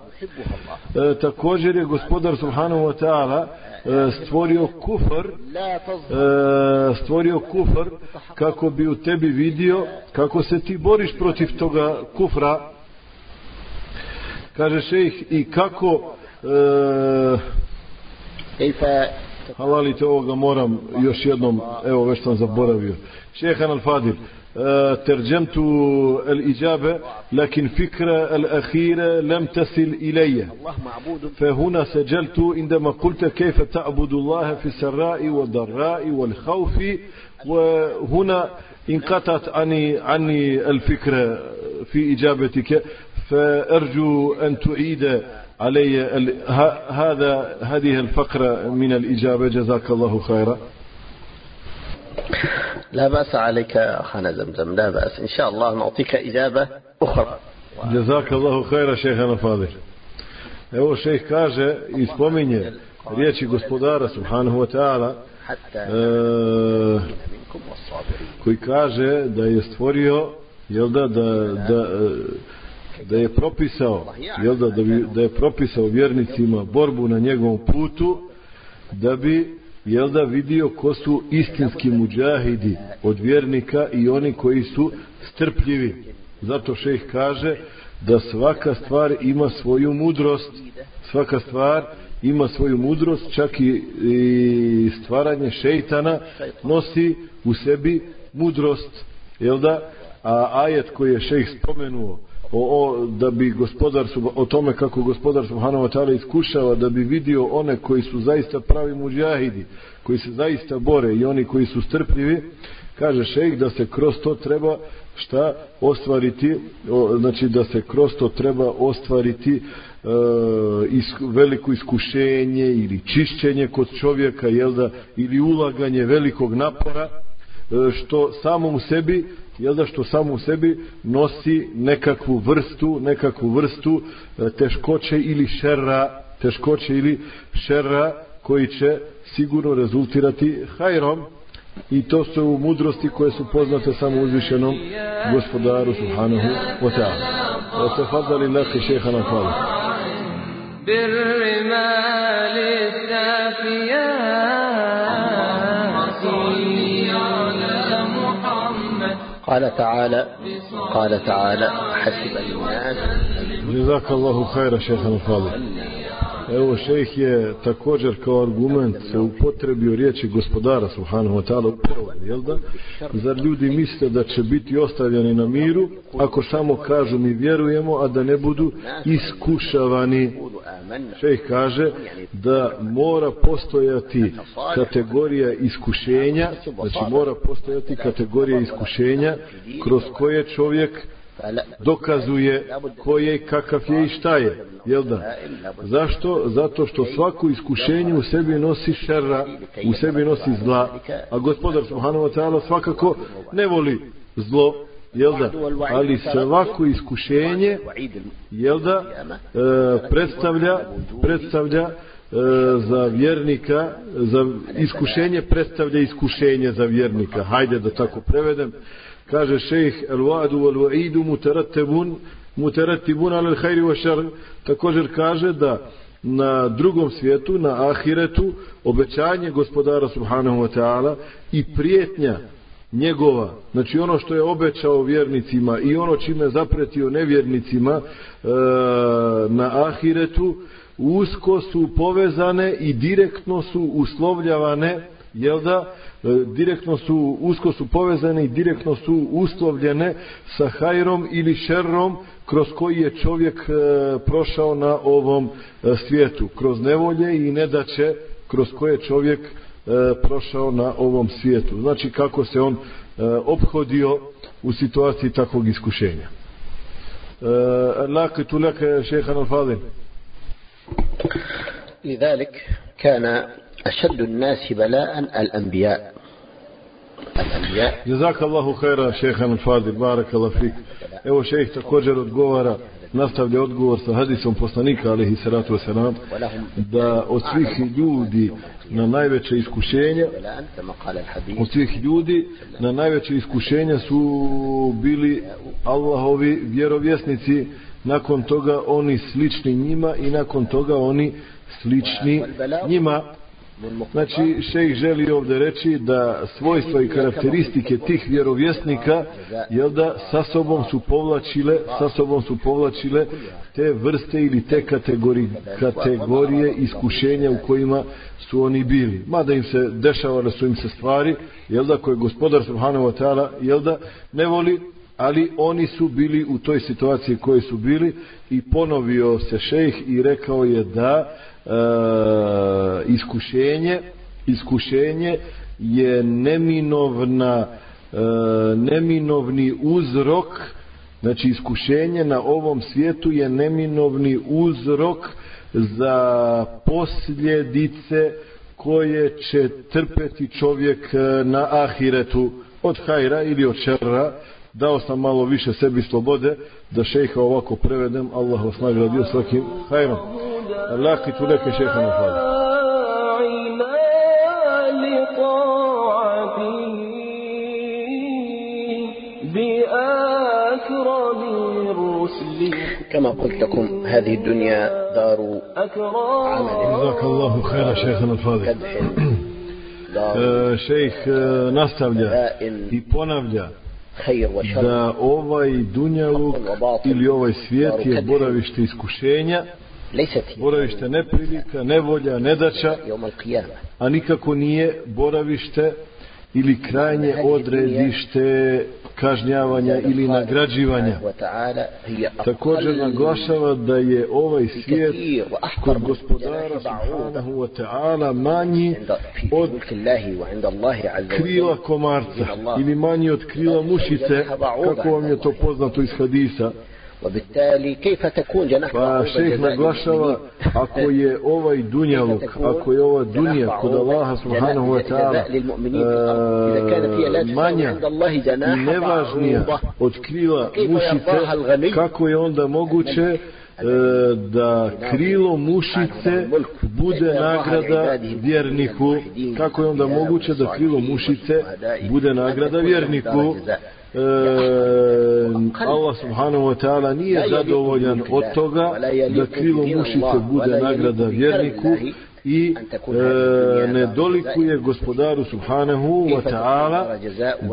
E, također je gospodar subhanahu wa ta'ala e, stvorio kufr e, stvorio kufr kako bi u tebi vidio kako se ti boriš protiv toga kufra kaže šejh i kako e, halalite ovoga moram još jednom evo već sam zaboravio. Šehan al-Fadil ترجمت الإجابة لكن فكرة الأخيرة لم تصل إلي فهنا سجلت عندما قلت كيف تعبد الله في السراء والضراء والخوف وهنا انقطعت عني عني الفكرة في إجابتك فأرجو أن تعيد علي هذا هذه الفقرة من الإجابة. جزاك الله خيرا. لا بأس عليك أخانا زمزم لا بأس. إن شاء الله نعطيك إجابة أخرى. جزاك الله خيرا شيخنا فاضل. Evo šejh kaže i spominje riječi gospodara subhanahu wa ta'ala e, koji kaže da je stvorio jel da, da, da, da je propisao jel da, da, bi, da je propisao vjernicima borbu na njegovom putu da bi jel da vidio ko su istinski muđahidi od vjernika i oni koji su strpljivi. Zato šejh kaže da svaka stvar ima svoju mudrost svaka stvar ima svoju mudrost čak i, i stvaranje šejtana nosi u sebi mudrost jel da? A ajet koji je šejh spomenuo o, o, da bi gospodar o tome kako gospodar subhanahu wa ta'ala iskušava da bi vidio one koji su zaista pravi muđahidi koji se zaista bore i oni koji su strpljivi kaže šejh da se kroz to treba šta ostvariti o, znači da se kroz to treba ostvariti e, is, veliko iskušenje ili čišćenje kod čovjeka jel da, ili ulaganje velikog napora e, što samo u sebi jel da što samo u sebi nosi nekakvu vrstu nekakvu vrstu e, teškoće ili šerra teškoće ili šerra koji će sigurno rezultirati hajrom i to su mudrosti koje su poznate samo uzvišenom gospodaru subhanahu wa ta'ala wa tafadali laki šehana hvala بالرمال السافيات قال تعالى قال تعالى حسب الناس. جزاك الله خير شيخنا الفاضل. Evo šejh je također kao argument se upotrebio riječi gospodara Subhanahu wa ta'ala upravo, jel da? Zar ljudi misle da će biti ostavljeni na miru ako samo kažu mi vjerujemo, a da ne budu iskušavani? Šejh kaže da mora postojati kategorija iskušenja, znači mora postojati kategorija iskušenja kroz koje čovjek dokazuje ko je, kakav je i šta je. Jel da? Zašto? Zato što svako iskušenje u sebi nosi šerra, u sebi nosi zla, a gospodar Subhanahu wa ta'ala svakako ne voli zlo, jel da? Ali svako iskušenje, jel da, e, predstavlja, predstavlja e, za vjernika, za iskušenje predstavlja iskušenje za vjernika. Hajde da tako prevedem kaže šejh al-wa'du wal-wa'idu mutarattibun mutarattibun ala al khair wa shar također kaže da na drugom svijetu na ahiretu obećanje gospodara subhanahu wa ta'ala i prijetnja njegova, znači ono što je obećao vjernicima i ono čime zapretio nevjernicima e, na ahiretu, usko su povezane i direktno su uslovljavane, jel da, direktno su, usko su povezane i direktno su uslovljene sa hajrom ili šerrom kroz koji je čovjek e, prošao na ovom e, svijetu, kroz nevolje i nedaće kroz koje čovjek e, prošao na ovom svijetu. Znači kako se on e, obhodio u situaciji takvog iskušenja. E, laki tu leke šehan al-Fadil. لذلك كان أشد الناس بلاء الأنبياء Jazakallahu hajra, šeha Nafadi, barak fik. Evo šejh također odgovara, nastavlja odgovor sa hadisom poslanika, alihi salatu wasalam, da od svih ljudi na najveće iskušenje, od svih ljudi na najveće iskušenja su bili Allahovi vjerovjesnici, nakon toga oni slični njima i nakon toga oni slični njima. Znači, šejh želi ovdje reći da svojstva i karakteristike tih vjerovjesnika, jel da, sa sobom su povlačile, sa sobom su povlačile te vrste ili te kategorije, kategorije iskušenja u kojima su oni bili. Mada im se dešavale su im se stvari, jel da, koje gospodar Subhanahu wa ta'ala, jel da, ne voli, ali oni su bili u toj situaciji koje su bili i ponovio se šejh i rekao je da e, iskušenje iskušenje je neminovna e, neminovni uzrok znači iskušenje na ovom svijetu je neminovni uzrok za posljedice koje će trpeti čovjek e, na ahiretu od hajra ili od šerra dao sam malo više sebi slobode da šejha ovako prevedem Allah vas nagradio svakim hajrom لاقت لك شيخنا الفاضل كما قلت لكم هذه الدنيا دار عمل جزاك الله خير شيخنا الفاضل šejh nastavlja i ponavlja da ovaj dunjaluk ili ovaj svijet je boravište iskušenja boravište neprilika, nevolja, nedača, a nikako nije boravište ili krajnje odredište kažnjavanja ili nagrađivanja. Također naglašava da je ovaj svijet kod gospodara subhanahu wa ta'ala manji od krila komarca ili manji od krila mušice, kako vam je to poznato iz hadisa. وبالتالي كيف تكون جناح Pa šejh naglašava ako je ovaj dunjaluk, ako je ova dunja kod Allaha subhanahu wa ta'ala manja i nevažnija od krila mušice, kako je onda moguće da krilo mušice bude nagrada vjerniku kako je onda moguće da krilo mušice bude nagrada vjerniku Allah subhanahu wa ta'ala nije zadovoljan od toga da krilo mušice bude nagrada vjerniku i e, ne dolikuje gospodaru subhanahu wa ta'ala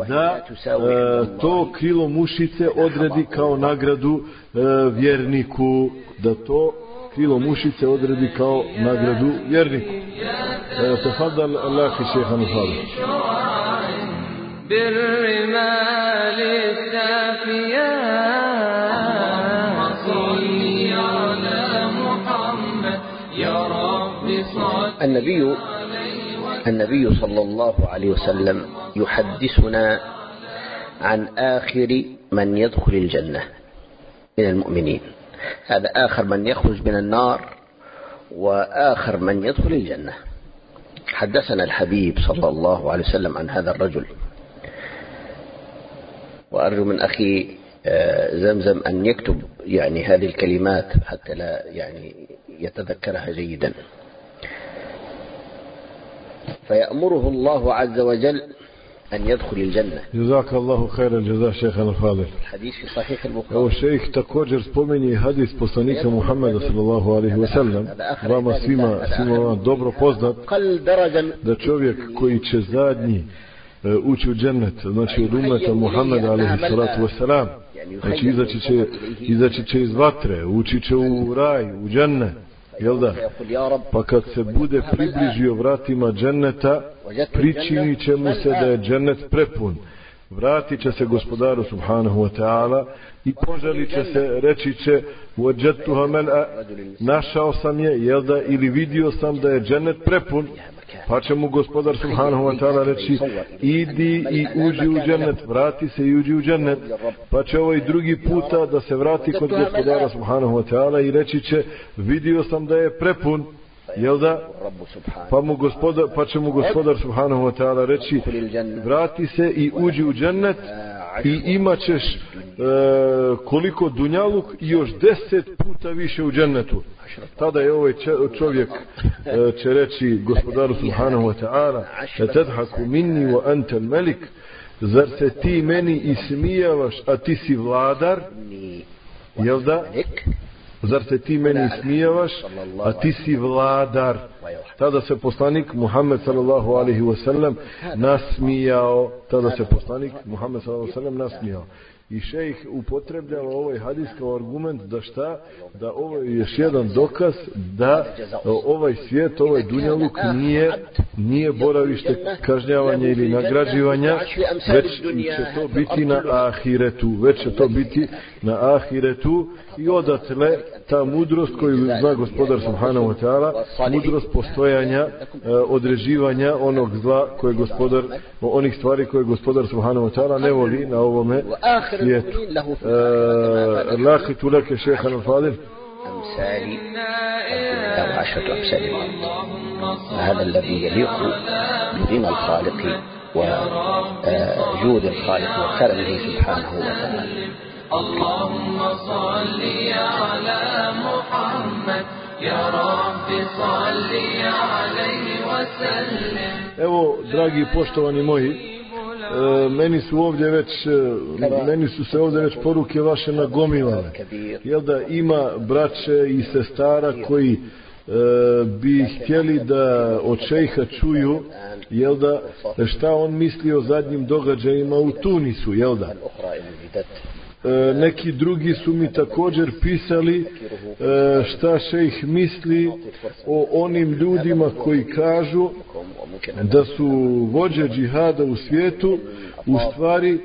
da e, to krilo mušice odredi kao nagradu e, vjerniku da to krilo mušice odredi kao nagradu vjerniku. E, tafadal Allah i šeha بالرمال السافيات صل على محمد. يا رب صل النبي النبي صلى الله عليه وسلم يحدثنا عن آخر من يدخل الجنة من المؤمنين. هذا آخر من يخرج من النار وآخر من يدخل الجنة. حدثنا الحبيب صلى الله عليه وسلم عن هذا الرجل. وأرجو من أخي زمزم أن يكتب يعني هذه الكلمات حتى لا يعني يتذكرها جيدا. فيأمره الله عز وجل أن يدخل الجنة. جزاك الله خير الجزاء شيخنا الفاضل. الحديث في صحيح البخاري. هو شيخ također spominje hadis poslanika Muhammeda sallallahu alaihi wa sallam. vama svima, svima vam dobro poznat. قل درجا. Da čovjek koji će zadnji E, ući u džennet, znači od umeta Muhammeda alaihi salatu wasalam, znači izaći će, izaći će iz vatre, ući će u raj, u džennet, jel da? Pa kad se bude približio vratima dženneta, pričini će mu se da je džennet prepun. Vratit će se gospodaru subhanahu wa ta'ala i poželit će se, reći će vođetuha mel'a, našao sam je, jel da, ili vidio sam da je džennet prepun, pa će mu gospodar subhanahu wa ta'ala reći idi i uđi u džennet vrati se i uđi u džennet. Pa će ovaj drugi puta da se vrati kod gospodara subhanahu wa ta'ala i reći će vidio sam da je prepun. Jel da? Pa, mu gospodar, pa će mu gospodar subhanahu wa ta'ala reći vrati se i uđi u džennet i imat ćeš e, koliko dunjaluk i još deset puta više u džennetu. Tada je ovaj čovjek e, će reći gospodaru subhanahu wa ta'ala tadhaku minni wa anta al-malik zar se ti meni ismijavaš a ti si vladar? Jel da? Zar se ti meni smijavaš, a ti si vladar. Tada se poslanik Muhammed sallallahu alaihi wa sallam nasmijao, tada se poslanik Muhammed sallallahu alaihi wa sallam nasmijao. I šejh upotrebljava ovaj hadis kao argument da šta? Da ovo je još jedan dokaz da ovaj svijet, ovaj dunjaluk nije, nije boravište kažnjavanja ili nagrađivanja, već će to biti na ahiretu, već će to biti na ahiretu i odatle ta mudrost koju zna gospodar Subhanahu wa ta'ala, mudrost postojanja, e, odreživanja onog zla koje gospodar, onih stvari koje gospodar Subhanahu wa ta'ala ne voli na ovome svijetu. E, Laki tu leke šeha na fadil. أمثال له عشرة أمثال هذا الذي يليق بدين الخالق وجود الخالق وكرمه سبحانه وتعالى اللهم صل على محمد يا رب صل عليه وسلم Evo, dragi poštovani moji, e, meni su ovdje već, e, meni su se ovdje već poruke vaše nagomilane. Jel da ima braće i sestara koji e, bi htjeli da od šejha čuju jel da šta on misli o zadnjim događajima u Tunisu jel da E, neki drugi su mi također pisali e, šta šejh misli o onim ljudima koji kažu da su vođe džihada u svijetu u stvari e,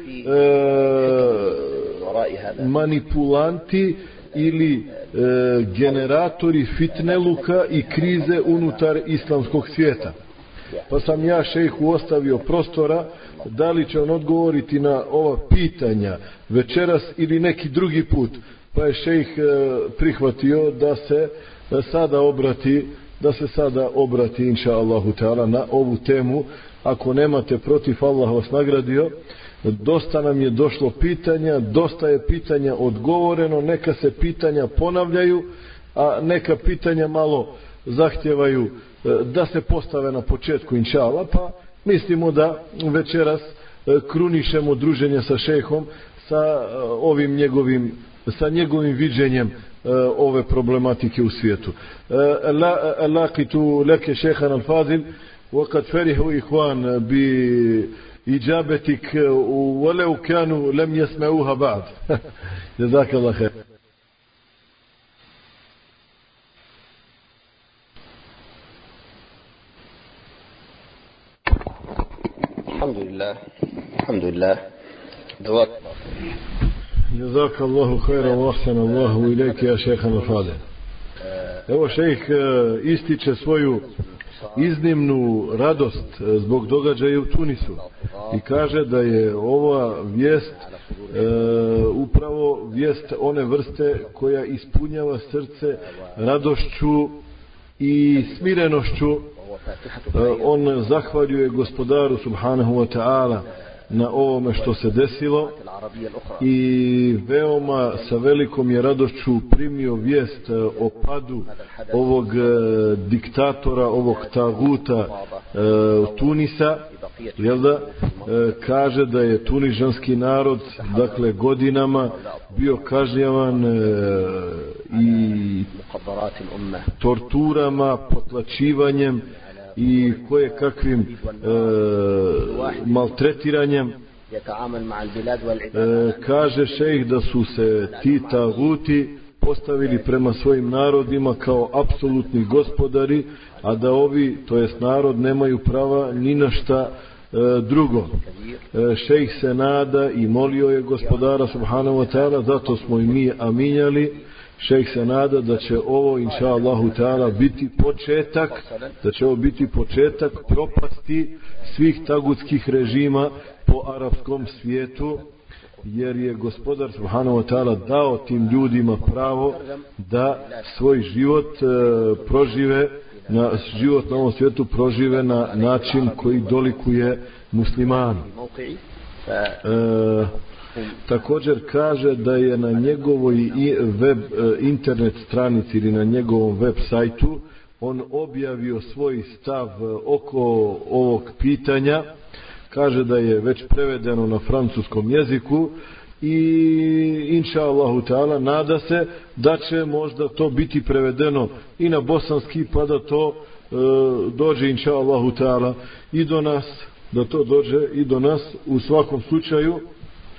manipulanti ili e, generatori fitneluka i krize unutar islamskog svijeta. Pa sam ja šejhu ostavio prostora da li će on odgovoriti na ova pitanja večeras ili neki drugi put. Pa je šejh e, prihvatio da se e, sada obrati da se sada obrati inša Allahu Teala na ovu temu. Ako nemate protiv Allah vas nagradio. Dosta nam je došlo pitanja dosta je pitanja odgovoreno neka se pitanja ponavljaju a neka pitanja malo zahtjevaju E, da se postave na početku inšala, pa mislimo da večeras e, krunišemo druženje sa šehom sa e, ovim njegovim sa njegovim viđenjem ove problematike u svijetu. Laqitu laka shaykhan al-fadil wa qad farihu بإجابتك bi كانوا wa law بعد lam الله ba'd. الحمد لله الحمد لله دواك جزاك الله خيرا واحسن الله اليك يا شيخنا الفاضل Evo šejh ističe svoju iznimnu radost zbog događaja u Tunisu i kaže da je ova vijest e, upravo vijest one vrste koja ispunjava srce radošću i smirenošću E, E, on zahvaljuje gospodaru subhanahu wa ta'ala na ovome što se desilo i veoma sa velikom je radošću primio vijest e, o padu ovog e, diktatora, ovog taguta Tunisa jel da? Kaže da je tunižanski narod dakle godinama bio kažnjavan i torturama potlačivanjem i koje kakvim e, maltretiranjem e, kaže šejh da su se ti taguti postavili prema svojim narodima kao apsolutni gospodari a da ovi, to jest narod nemaju prava ni na šta e, drugo. E, šejh se nada i molio je gospodara subhanahu wa ta'ala zato smo i mi aminjali šejh se nada da će ovo inša Allahu ta'ala biti početak da će ovo biti početak propasti svih tagutskih režima po arapskom svijetu jer je gospodar subhanahu wa ta'ala dao tim ljudima pravo da svoj život e, prožive na život na ovom svijetu prožive na način koji dolikuje muslimanu. E, također kaže da je na njegovoj i web e, internet stranici ili na njegovom web sajtu on objavio svoj stav e, oko ovog pitanja. Kaže da je već prevedeno na francuskom jeziku i inša Allahu ta'ala nada se da će možda to biti prevedeno i na bosanski pa da to e, dođe inša Allahu ta'ala i do nas da to dođe i do nas u svakom slučaju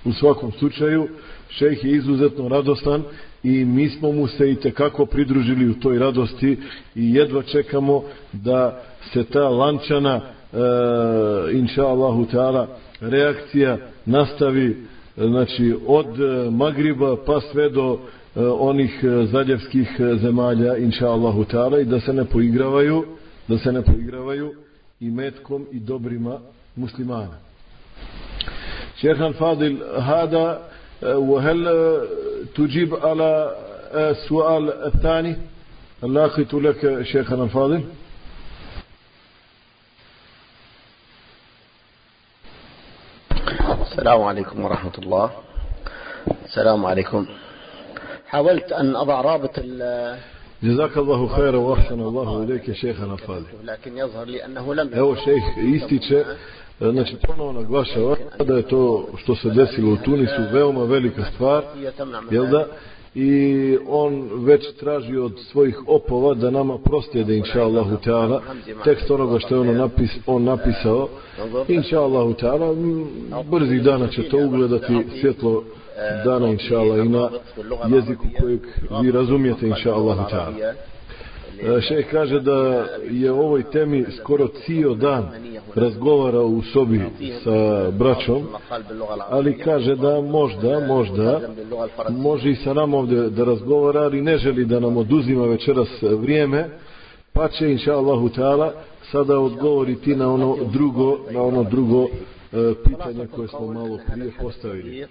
u svakom slučaju šejh je izuzetno radostan i mi smo mu se i tekako pridružili u toj radosti i jedva čekamo da se ta lančana e, inša Allahu ta'ala reakcija nastavi znači od e, Magriba pa sve do e, onih e, zaljevskih e, zemalja inša Allahu ta'ala i da se ne poigravaju da se ne poigravaju i metkom i dobrima muslimana. شيخنا الفاضل هذا آه، وهل آه، تجيب على آه، السؤال الثاني؟ اللاقط لك شيخنا الفاضل. السلام عليكم ورحمة الله. السلام عليكم. حاولت أن أضع رابط ال- جزاك الله خيرا وأحسن الله إليك شيخنا الفاضل. لكن يظهر لي أنه لم šejh ističe, e, Znači, ponovo naglašava da je to što se desilo u Tunisu veoma velika stvar, jel da? I on već traži od svojih opova da nama prostjede, inša Allahu Teala, tekst onoga što je on, napis, on napisao, inša Allahu Teala, brzih dana će to ugledati svjetlo dana, inša Allah, i na jeziku kojeg vi razumijete, inša Allahu Teala. E, Šejh kaže da je o ovoj temi skoro cijel dan razgovara u sobi sa braćom, ali kaže da možda, možda, može i sa nama ovdje da razgovara, ali ne želi da nam oduzima večeras vrijeme, pa će, inša Allahu ta'ala, sada odgovoriti na ono drugo, na ono drugo e, pitanje koje smo malo prije postavili.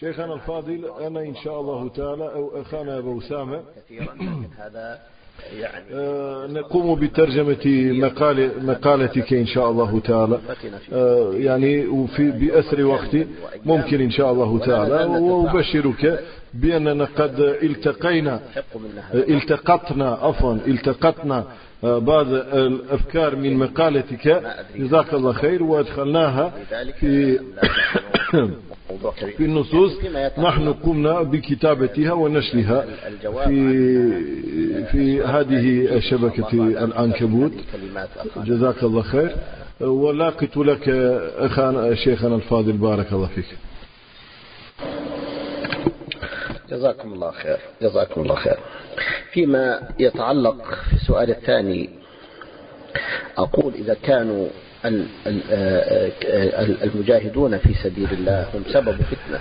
شيخنا الفاضل أنا إن شاء الله تعالى أو أخانا أبو أسامة كثيرا لكن هذا يعني آه، نقوم بترجمة مقال مقالتك إن شاء الله تعالى. آه، يعني وفي بأسر وقت ممكن إن شاء الله تعالى. وأبشرك بأننا قد التقينا آه، التقطنا عفوا التقطنا بعض الأفكار من مقالتك. جزاك الله خير وأدخلناها في في النصوص نحن قمنا بكتابتها ونشرها في في هذه شبكة العنكبوت. جزاك الله خير. ولاقت لك أخانا شيخنا الفاضل بارك الله فيك. جزاكم الله خير. جزاكم الله خير. فيما يتعلق في السؤال الثاني أقول إذا كانوا آه، آه، المجاهدون في سبيل الله هم سبب فتنة.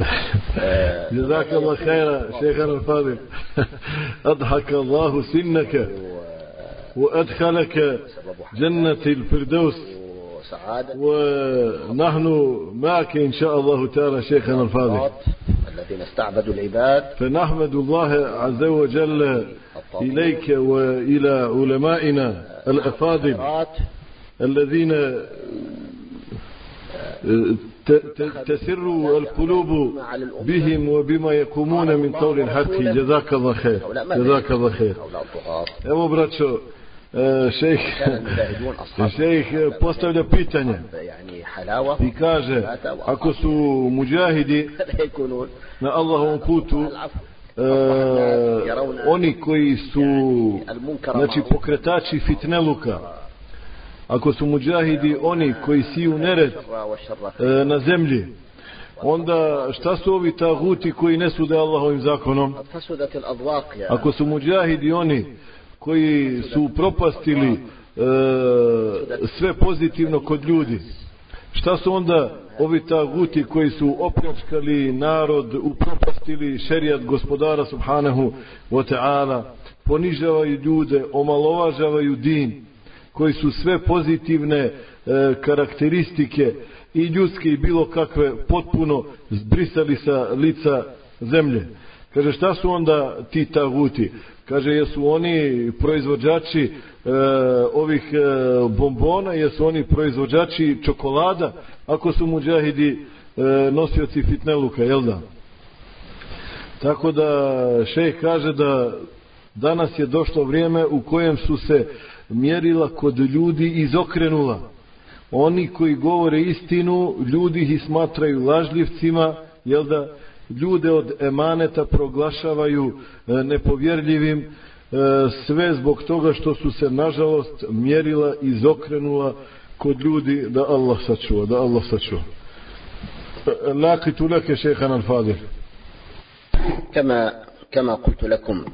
جزاك الله خيرا شيخنا الفاضل. أضحك الله سنك وأدخلك جنة الفردوس. ونحن معك إن شاء الله تعالى شيخنا الفاضل. الذين استعبدوا العباد. فنحمد الله عز وجل إليك وإلى علمائنا الأفاضل الذين تسر القلوب بهم وبما يقومون من قول الحق. جزاك الله خير. جزاك الله خير. Šejh, كان المجاهدون أصحاب šejh postavlja pitanje i kaže, ako su muđahidi na Allahovom putu, E, oni koji su znači pokretači fitneluka ako su muđahidi oni koji siju nered e, na zemlji, onda šta su ovi taguti koji ne sude Allahovim zakonom? Ako su muđahidi oni koji su propastili e, sve pozitivno kod ljudi, šta su onda ovi taguti koji su opljačkali narod, upropastili šerijat gospodara subhanahu wa ta'ala, ponižavaju ljude, omalovažavaju din, koji su sve pozitivne e, karakteristike i ljudske i bilo kakve potpuno zbrisali sa lica zemlje. Kaže šta su onda ti taguti? Kaže jesu oni proizvođači e, ovih e, bombona, jesu oni proizvođači čokolada, ako su muđahidi e, nosioci fitneluka, jel da? Tako da šejh kaže da danas je došlo vrijeme u kojem su se mjerila kod ljudi izokrenula. Oni koji govore istinu, ljudi ih smatraju lažljivcima, jel da ljude od emaneta proglašavaju e, nepovjerljivim, e, sve zbog toga što su se nažalost mjerila izokrenula kod ljudi da Allah sačuva, da Allah sačuva. Lakitu leke šehan al-Fadir. كما كما قلت لكم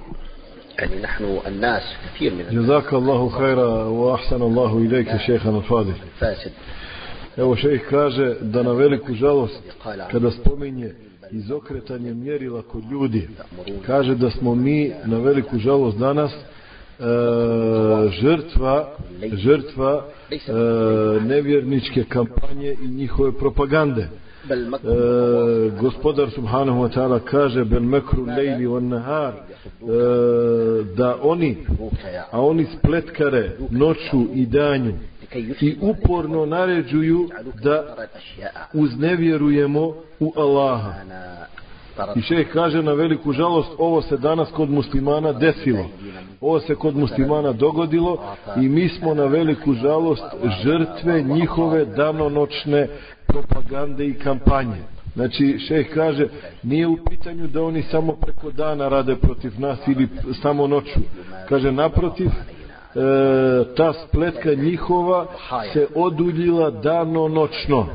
يعني نحن الناس كثير من جزاك الله خيرا وأحسن الله إليك شيخنا الفاضل فاسد Evo šejh kaže da na veliku žalost kada spominje izokretanje mjerila kod ljudi. Kaže da smo mi na veliku žalost danas e, žrtva žrtva e, nevjerničke kampanje i njihove propagande. E, gospodar subhanahu wa ta'ala kaže bel mekru lejli on nahar. E, da oni a oni spletkare noću i danju i uporno naređuju da uznevjerujemo u Allaha i šeh kaže na veliku žalost ovo se danas kod muslimana desilo ovo se kod muslimana dogodilo i mi smo na veliku žalost žrtve njihove danonočne propagande i kampanje. Znači, šejh kaže, nije u pitanju da oni samo preko dana rade protiv nas ili samo noću. Kaže, naprotiv, ta spletka njihova se oduljila dano noćno.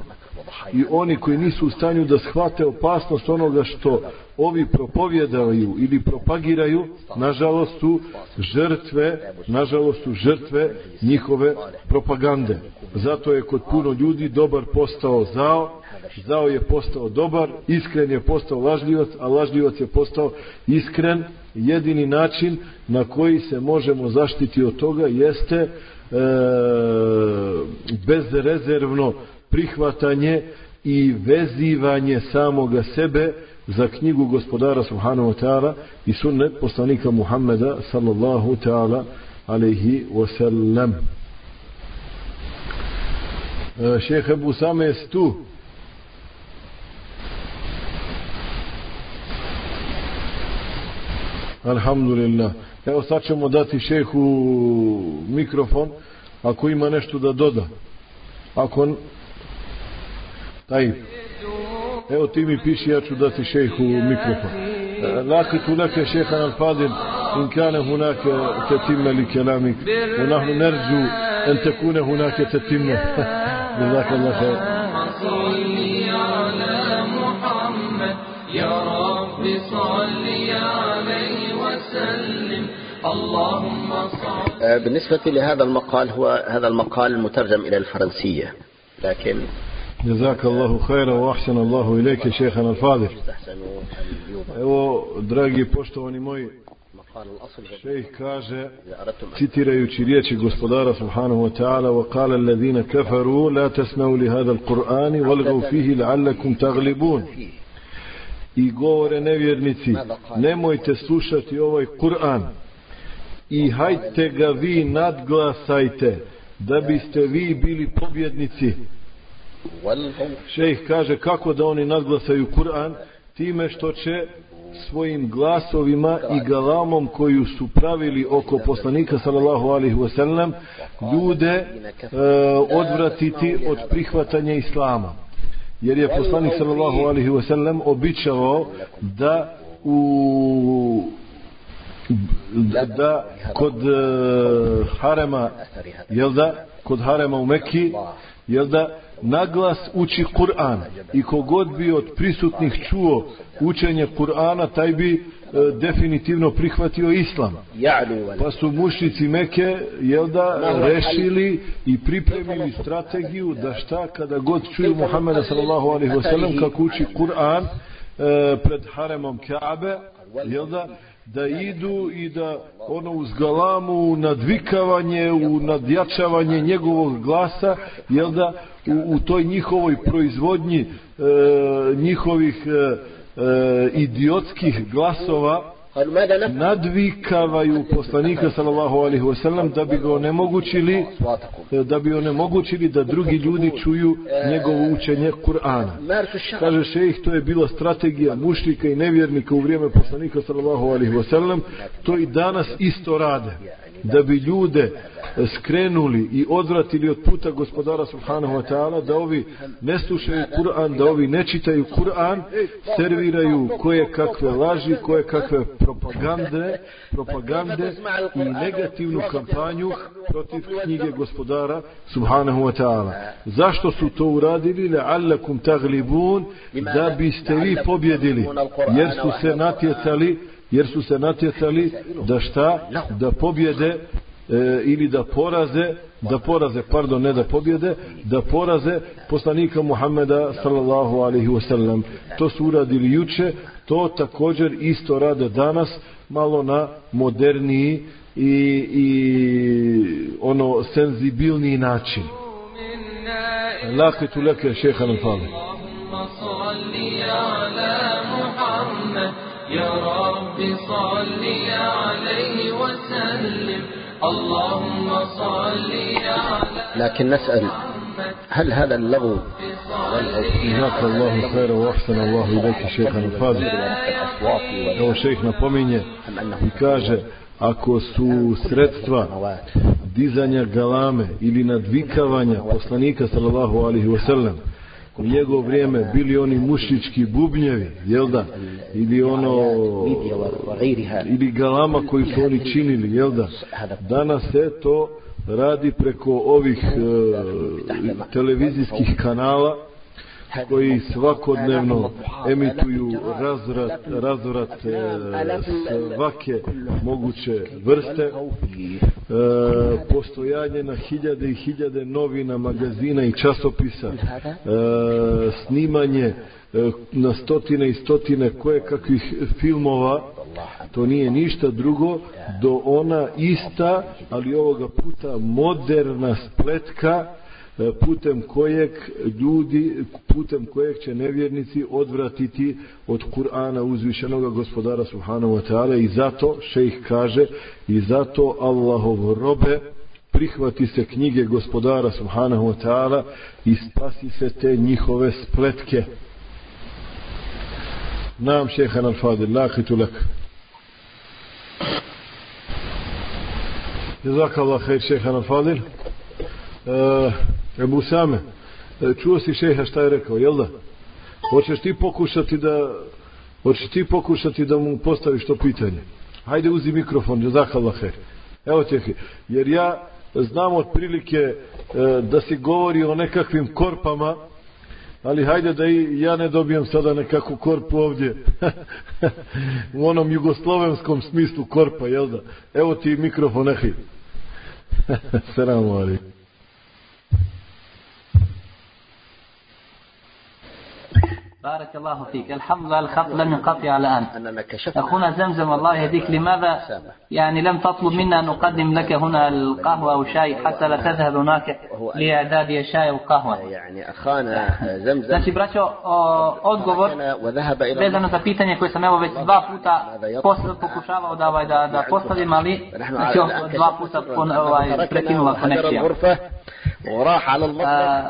I oni koji nisu u stanju da shvate opasnost onoga što ovi propovjedaju ili propagiraju, nažalost su žrtve, nažalost su žrtve njihove propagande. Zato je kod puno ljudi dobar postao zao, zao je postao dobar, iskren je postao lažljivac, a lažljivac je postao iskren. Jedini način na koji se možemo zaštiti od toga jeste e, bezrezervno prihvatanje i vezivanje samoga sebe za knjigu gospodara subhanahu wa ta'ala i sunnet poslanika Muhammeda sallallahu ta'ala alaihi wa sallam. E, šeheh Ebu Same je tu. Alhamdulillah. Evo sad ćemo dati šehu mikrofon ako ima nešto da doda. Ako taj evo ti mi piši ja ću dati šehu mikrofon. لكن لك شيخنا الفاضل إن كان هناك تتمة لكلامك ونحن نرجو أن تكون هناك تتمة جزاك الله خير بالنسبة لهذا المقال هو هذا المقال مترجم إلى الفرنسية. لكن جزاك الله خيرا وأحسن الله إليك شيخنا الفاضل. أيوة دراجي بوشتوني موي شيخ كاجة تتريوشي ريتشي غسطدارة سبحانه وتعالى وقال الذين كفروا لا تسمعوا لهذا القرآن والغوا فيه لعلكم تغلبون. I govore nevjernici nemojte slušati ovaj Kur'an. I hajte ga vi nadglasajte da biste vi bili pobjednici. Šejh kaže kako da oni nadglasaju Kur'an? Time što će svojim glasovima i galamom koju su pravili oko poslanika sallallahu alaihi wasallam ljude e, odvratiti od prihvatanja islama. Jer je poslanik sallallahu alaihi wasallam običavao da u da kod uh, harema jel da? Kod harema u Mekki jel da? Naglas uči Kur'an. I kogod bi od prisutnih čuo učenje Kur'ana taj bi e, definitivno prihvatio islam. Pa su mušnici Meke jel da rešili i pripremili strategiju da šta kada god čuju Muhammeda sallallahu alaihi wasallam kako uči Kur'an e, pred haremom Kaabe jel da? Da idu i da ono uz galamu nadvikavanje u nadjačavanje njegovog glasa jel da? U, u toj njihovoj proizvodnji e, njihovih e, e, idiotskih glasova nadvikavaju poslanika sallallahu alaihi wasallam da bi ga onemogućili da bi onemogućili da drugi ljudi čuju njegovo učenje Kur'ana. Kaže šejih to je bila strategija mušlika i nevjernika u vrijeme poslanika sallallahu alaihi wasallam to i danas isto rade da bi ljude skrenuli i odvratili od puta gospodara subhanahu wa ta'ala da ovi ne slušaju Kur'an, da ovi ne čitaju Kur'an, serviraju koje kakve laži, koje kakve propagande, propagande i negativnu kampanju protiv knjige gospodara subhanahu wa ta'ala. Zašto su to uradili? La'allakum taglibun da biste vi pobjedili jer su se natjecali jer su se natjecali da šta? Da pobjede e, ili da poraze da poraze, pardon, ne da pobjede da poraze poslanika Muhammeda sallallahu alaihi wasallam. To su uradili juče to također isto rade danas malo na moderniji i, i ono senzibilniji način. Lakitu leke šeha nam fali. يا رب صل عليه وسلم اللهم صل على لكن نسأل هل هذا اللغو جزاك الله خير واحسن الله اليك شيخنا الفاضل evo šejh napominje i kaže ako su sredstva dizanja galame ili nadvikavanja poslanika sallallahu alaihi wasallam u njegovo vrijeme bili oni mušički bubnjevi, jel da? Ili ono, ili galama koji su oni činili, jel da? Danas se to radi preko ovih e, televizijskih kanala, koji svakodnevno emituju razvrat, razvrat svake moguće vrste. E, postojanje na hiljade i hiljade novina, magazina i časopisa. E, snimanje na stotine i stotine koje kakvih filmova. To nije ništa drugo do ona ista ali ovoga puta moderna spletka E, putem kojeg ljudi, putem kojeg će nevjernici odvratiti od Kur'ana uzvišenog gospodara Subhanahu wa ta'ala i zato šejh kaže i zato Allahov robe prihvati se knjige gospodara Subhanahu wa ta'ala i spasi se te njihove spletke. Nam šeha al-Fadil, lakitu lak. Jazakallah khair šeha al-Fadil e, Ebu Same, e, čuo si šeha šta je rekao, jel da? Hoćeš ti pokušati da hoćeš ti pokušati da mu postaviš to pitanje? Hajde uzi mikrofon, jazakallah her. Evo te, jer ja znam otprilike e, da se govori o nekakvim korpama, ali hajde da i ja ne dobijem sada nekakvu korpu ovdje u onom jugoslovenskom smislu korpa, jel da? Evo ti mikrofon, ehi. Selamu alaikum. بارك الله فيك الحمد لله الخط لم ينقطع على الآن أخونا زمزم الله يهديك لماذا يعني لم تطلب منا أن نقدم لك هنا القهوة أو شاي حتى لا تذهب هناك لإعداد الشاي والقهوة يعني أخانا زمزم znači braćo odgovor vezano za pitanje koje sam evo već dva puta pokušavao da, ovaj, da, da postavim ali znači dva puta ovaj, prekinula konekcija وراح على المطلب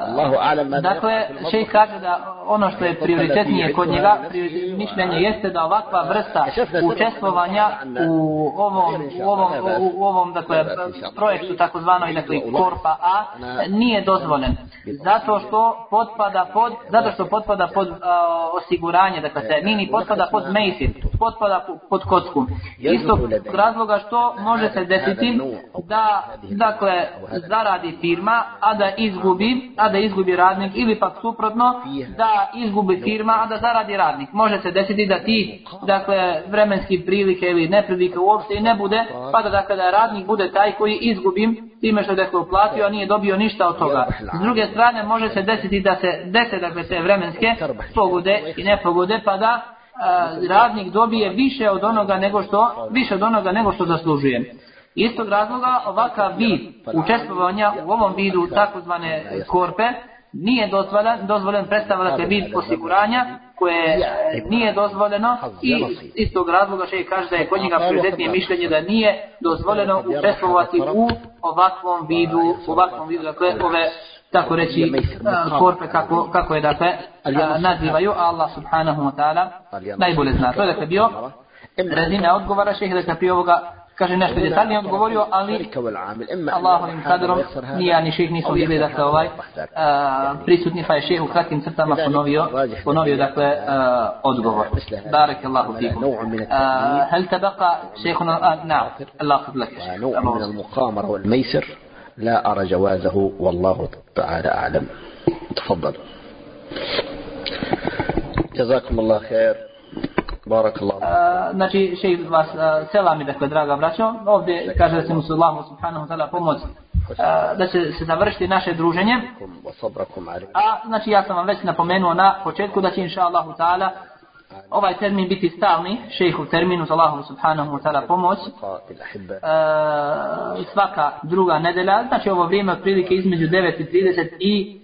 الله اعلم ماذا dakle šejh kaže da ono što je prioritetnije kod njega. Mišljenje jeste da ovakva vrsta učestvovanja u ovom u ovom u ovom dakle projektu takozvanoj dakle korpa A nije dozvoljen. Zato što potpada pod zato što potpada pod uh, osiguranje dakle se mini potpada pod mejsir potpada pod kocku. Isto razloga što može se desiti da dakle zaradi firma, a da izgubi, a da izgubi radnik ili pak suprotno da izgubi firma, a da zaradi radnik. Može se desiti da ti dakle vremenski prilike ili neprilike uopšte i ne bude, pa da dakle da radnik bude taj koji izgubi time što je dakle uplatio, a nije dobio ništa od toga. S druge strane može se desiti da se dese dakle te vremenske pogode i nepogode, pa da radnik dobije više od onoga nego što više od onoga nego što zaslužuje. Istog razloga ovakav vid učestvovanja u ovom vidu takozvane korpe nije dozvoljen, dozvoljen predstavljati vid osiguranja koje nije dozvoljeno i istog razloga še kaže da je kod njega prioritetnije mišljenje da nije dozvoljeno učestvovati u ovakvom vidu, u ovakvom vidu, dakle ove tako reći korpe kako, kako je dakle nazivaju Allah subhanahu wa ta'ala najbolje zna. To je dakle bio rezime odgovara šehe dakle prije ovoga kaže nešto detaljnije odgovorio, ali Allahovim kadrom nije ni ših nisu bili dakle ovaj a, prisutni pa je šeh u kratkim crtama ponovio, ponovio dakle a, odgovor. Barak Allahu fikum. Hel tabaqa šehuna, na, Allah fadlak. نوع من المقامرة والميسر لا أرى جوازه والله تعالى أعلم تفضل جزاكم الله خير Barakallahu. Znači, šejh vas selam mi dakle, draga braćo. Ovdje kaže da se mu sallahu subhanahu ta'ala pomoć da će se završiti naše druženje. A znači ja sam vam već napomenuo na početku da će inša Allahu ta'ala ovaj termin biti stalni, šejhov termin uz Allahom subhanahu wa ta'ala pomoć. E, svaka druga nedelja, znači ovo vrijeme otprilike između 9.30 i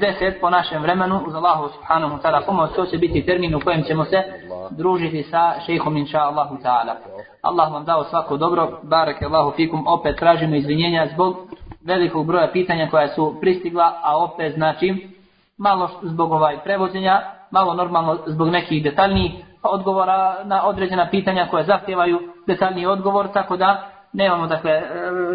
deset po našem vremenu uz Allahu subhanahu wa ta'ala pomoć to će biti termin u kojem ćemo se družiti sa šejhom inša Allahu ta'ala Allah vam dao svako dobro barake Allahu fikum opet tražimo izvinjenja zbog velikog broja pitanja koja su pristigla a opet znači malo zbog ovaj prevođenja malo normalno zbog nekih detaljnijih pa odgovora na određena pitanja koja zahtijevaju detaljni odgovor tako da nemamo, dakle, e,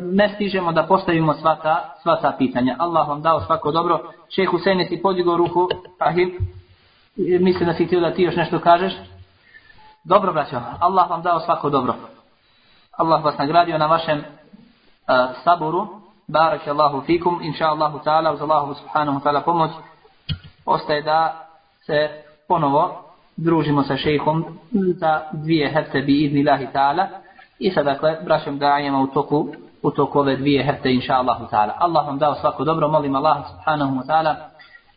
ne stižemo da postavimo sva ta, sva ta pitanja. Allah vam dao svako dobro. Šeh Husein si podigao ruku, Ahim, e, mislim da si htio da ti još nešto kažeš. Dobro, braćo, Allah vam dao svako dobro. Allah vas nagradio na vašem uh, saboru. Barak Allahu fikum, inša Allahu ta'ala, uz Allahu subhanahu ta'ala pomoć. Ostaje da se ponovo družimo sa šejhom za dvije hefte bi idni lahi ta'ala. I sa dakle, braćom dajemo u toku, u toku ove dvije hefte, inša Allahu ta'ala. Allah vam dao svako dobro, molim Allah subhanahu wa ta'ala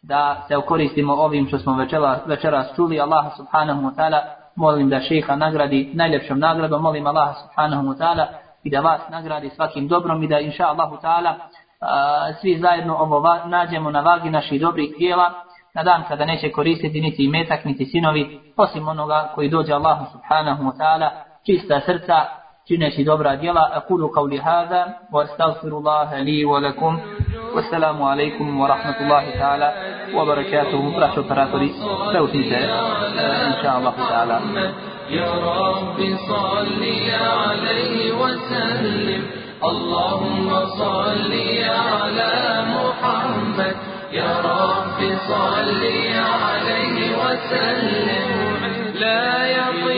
da se okoristimo ovim što smo večera, večeras čuli. Allah subhanahu wa ta'ala molim da šeha nagradi najljepšom nagradom, molim Allah subhanahu wa ta'ala i da vas nagradi svakim dobrom i da inša Allahu ta'ala svi zajedno ovo va, nađemo na vagi naših dobrih dijela na dan kada neće koristiti niti metak, niti sinovi, osim onoga koji dođe Allahu subhanahu wa ta'ala, čista srca, čineći dobra djela. Akulu qavli hada, wa astagfirullaha li wa lakum, wassalamu alaikum wa rahmatullahi ta'ala, wa barakatuhu, braćo operatori, preutnite, inša Allah ta'ala. يا رب صل عليه وسلم اللهم صل على محمد يا رب صل عليه وسلم. لا يطيب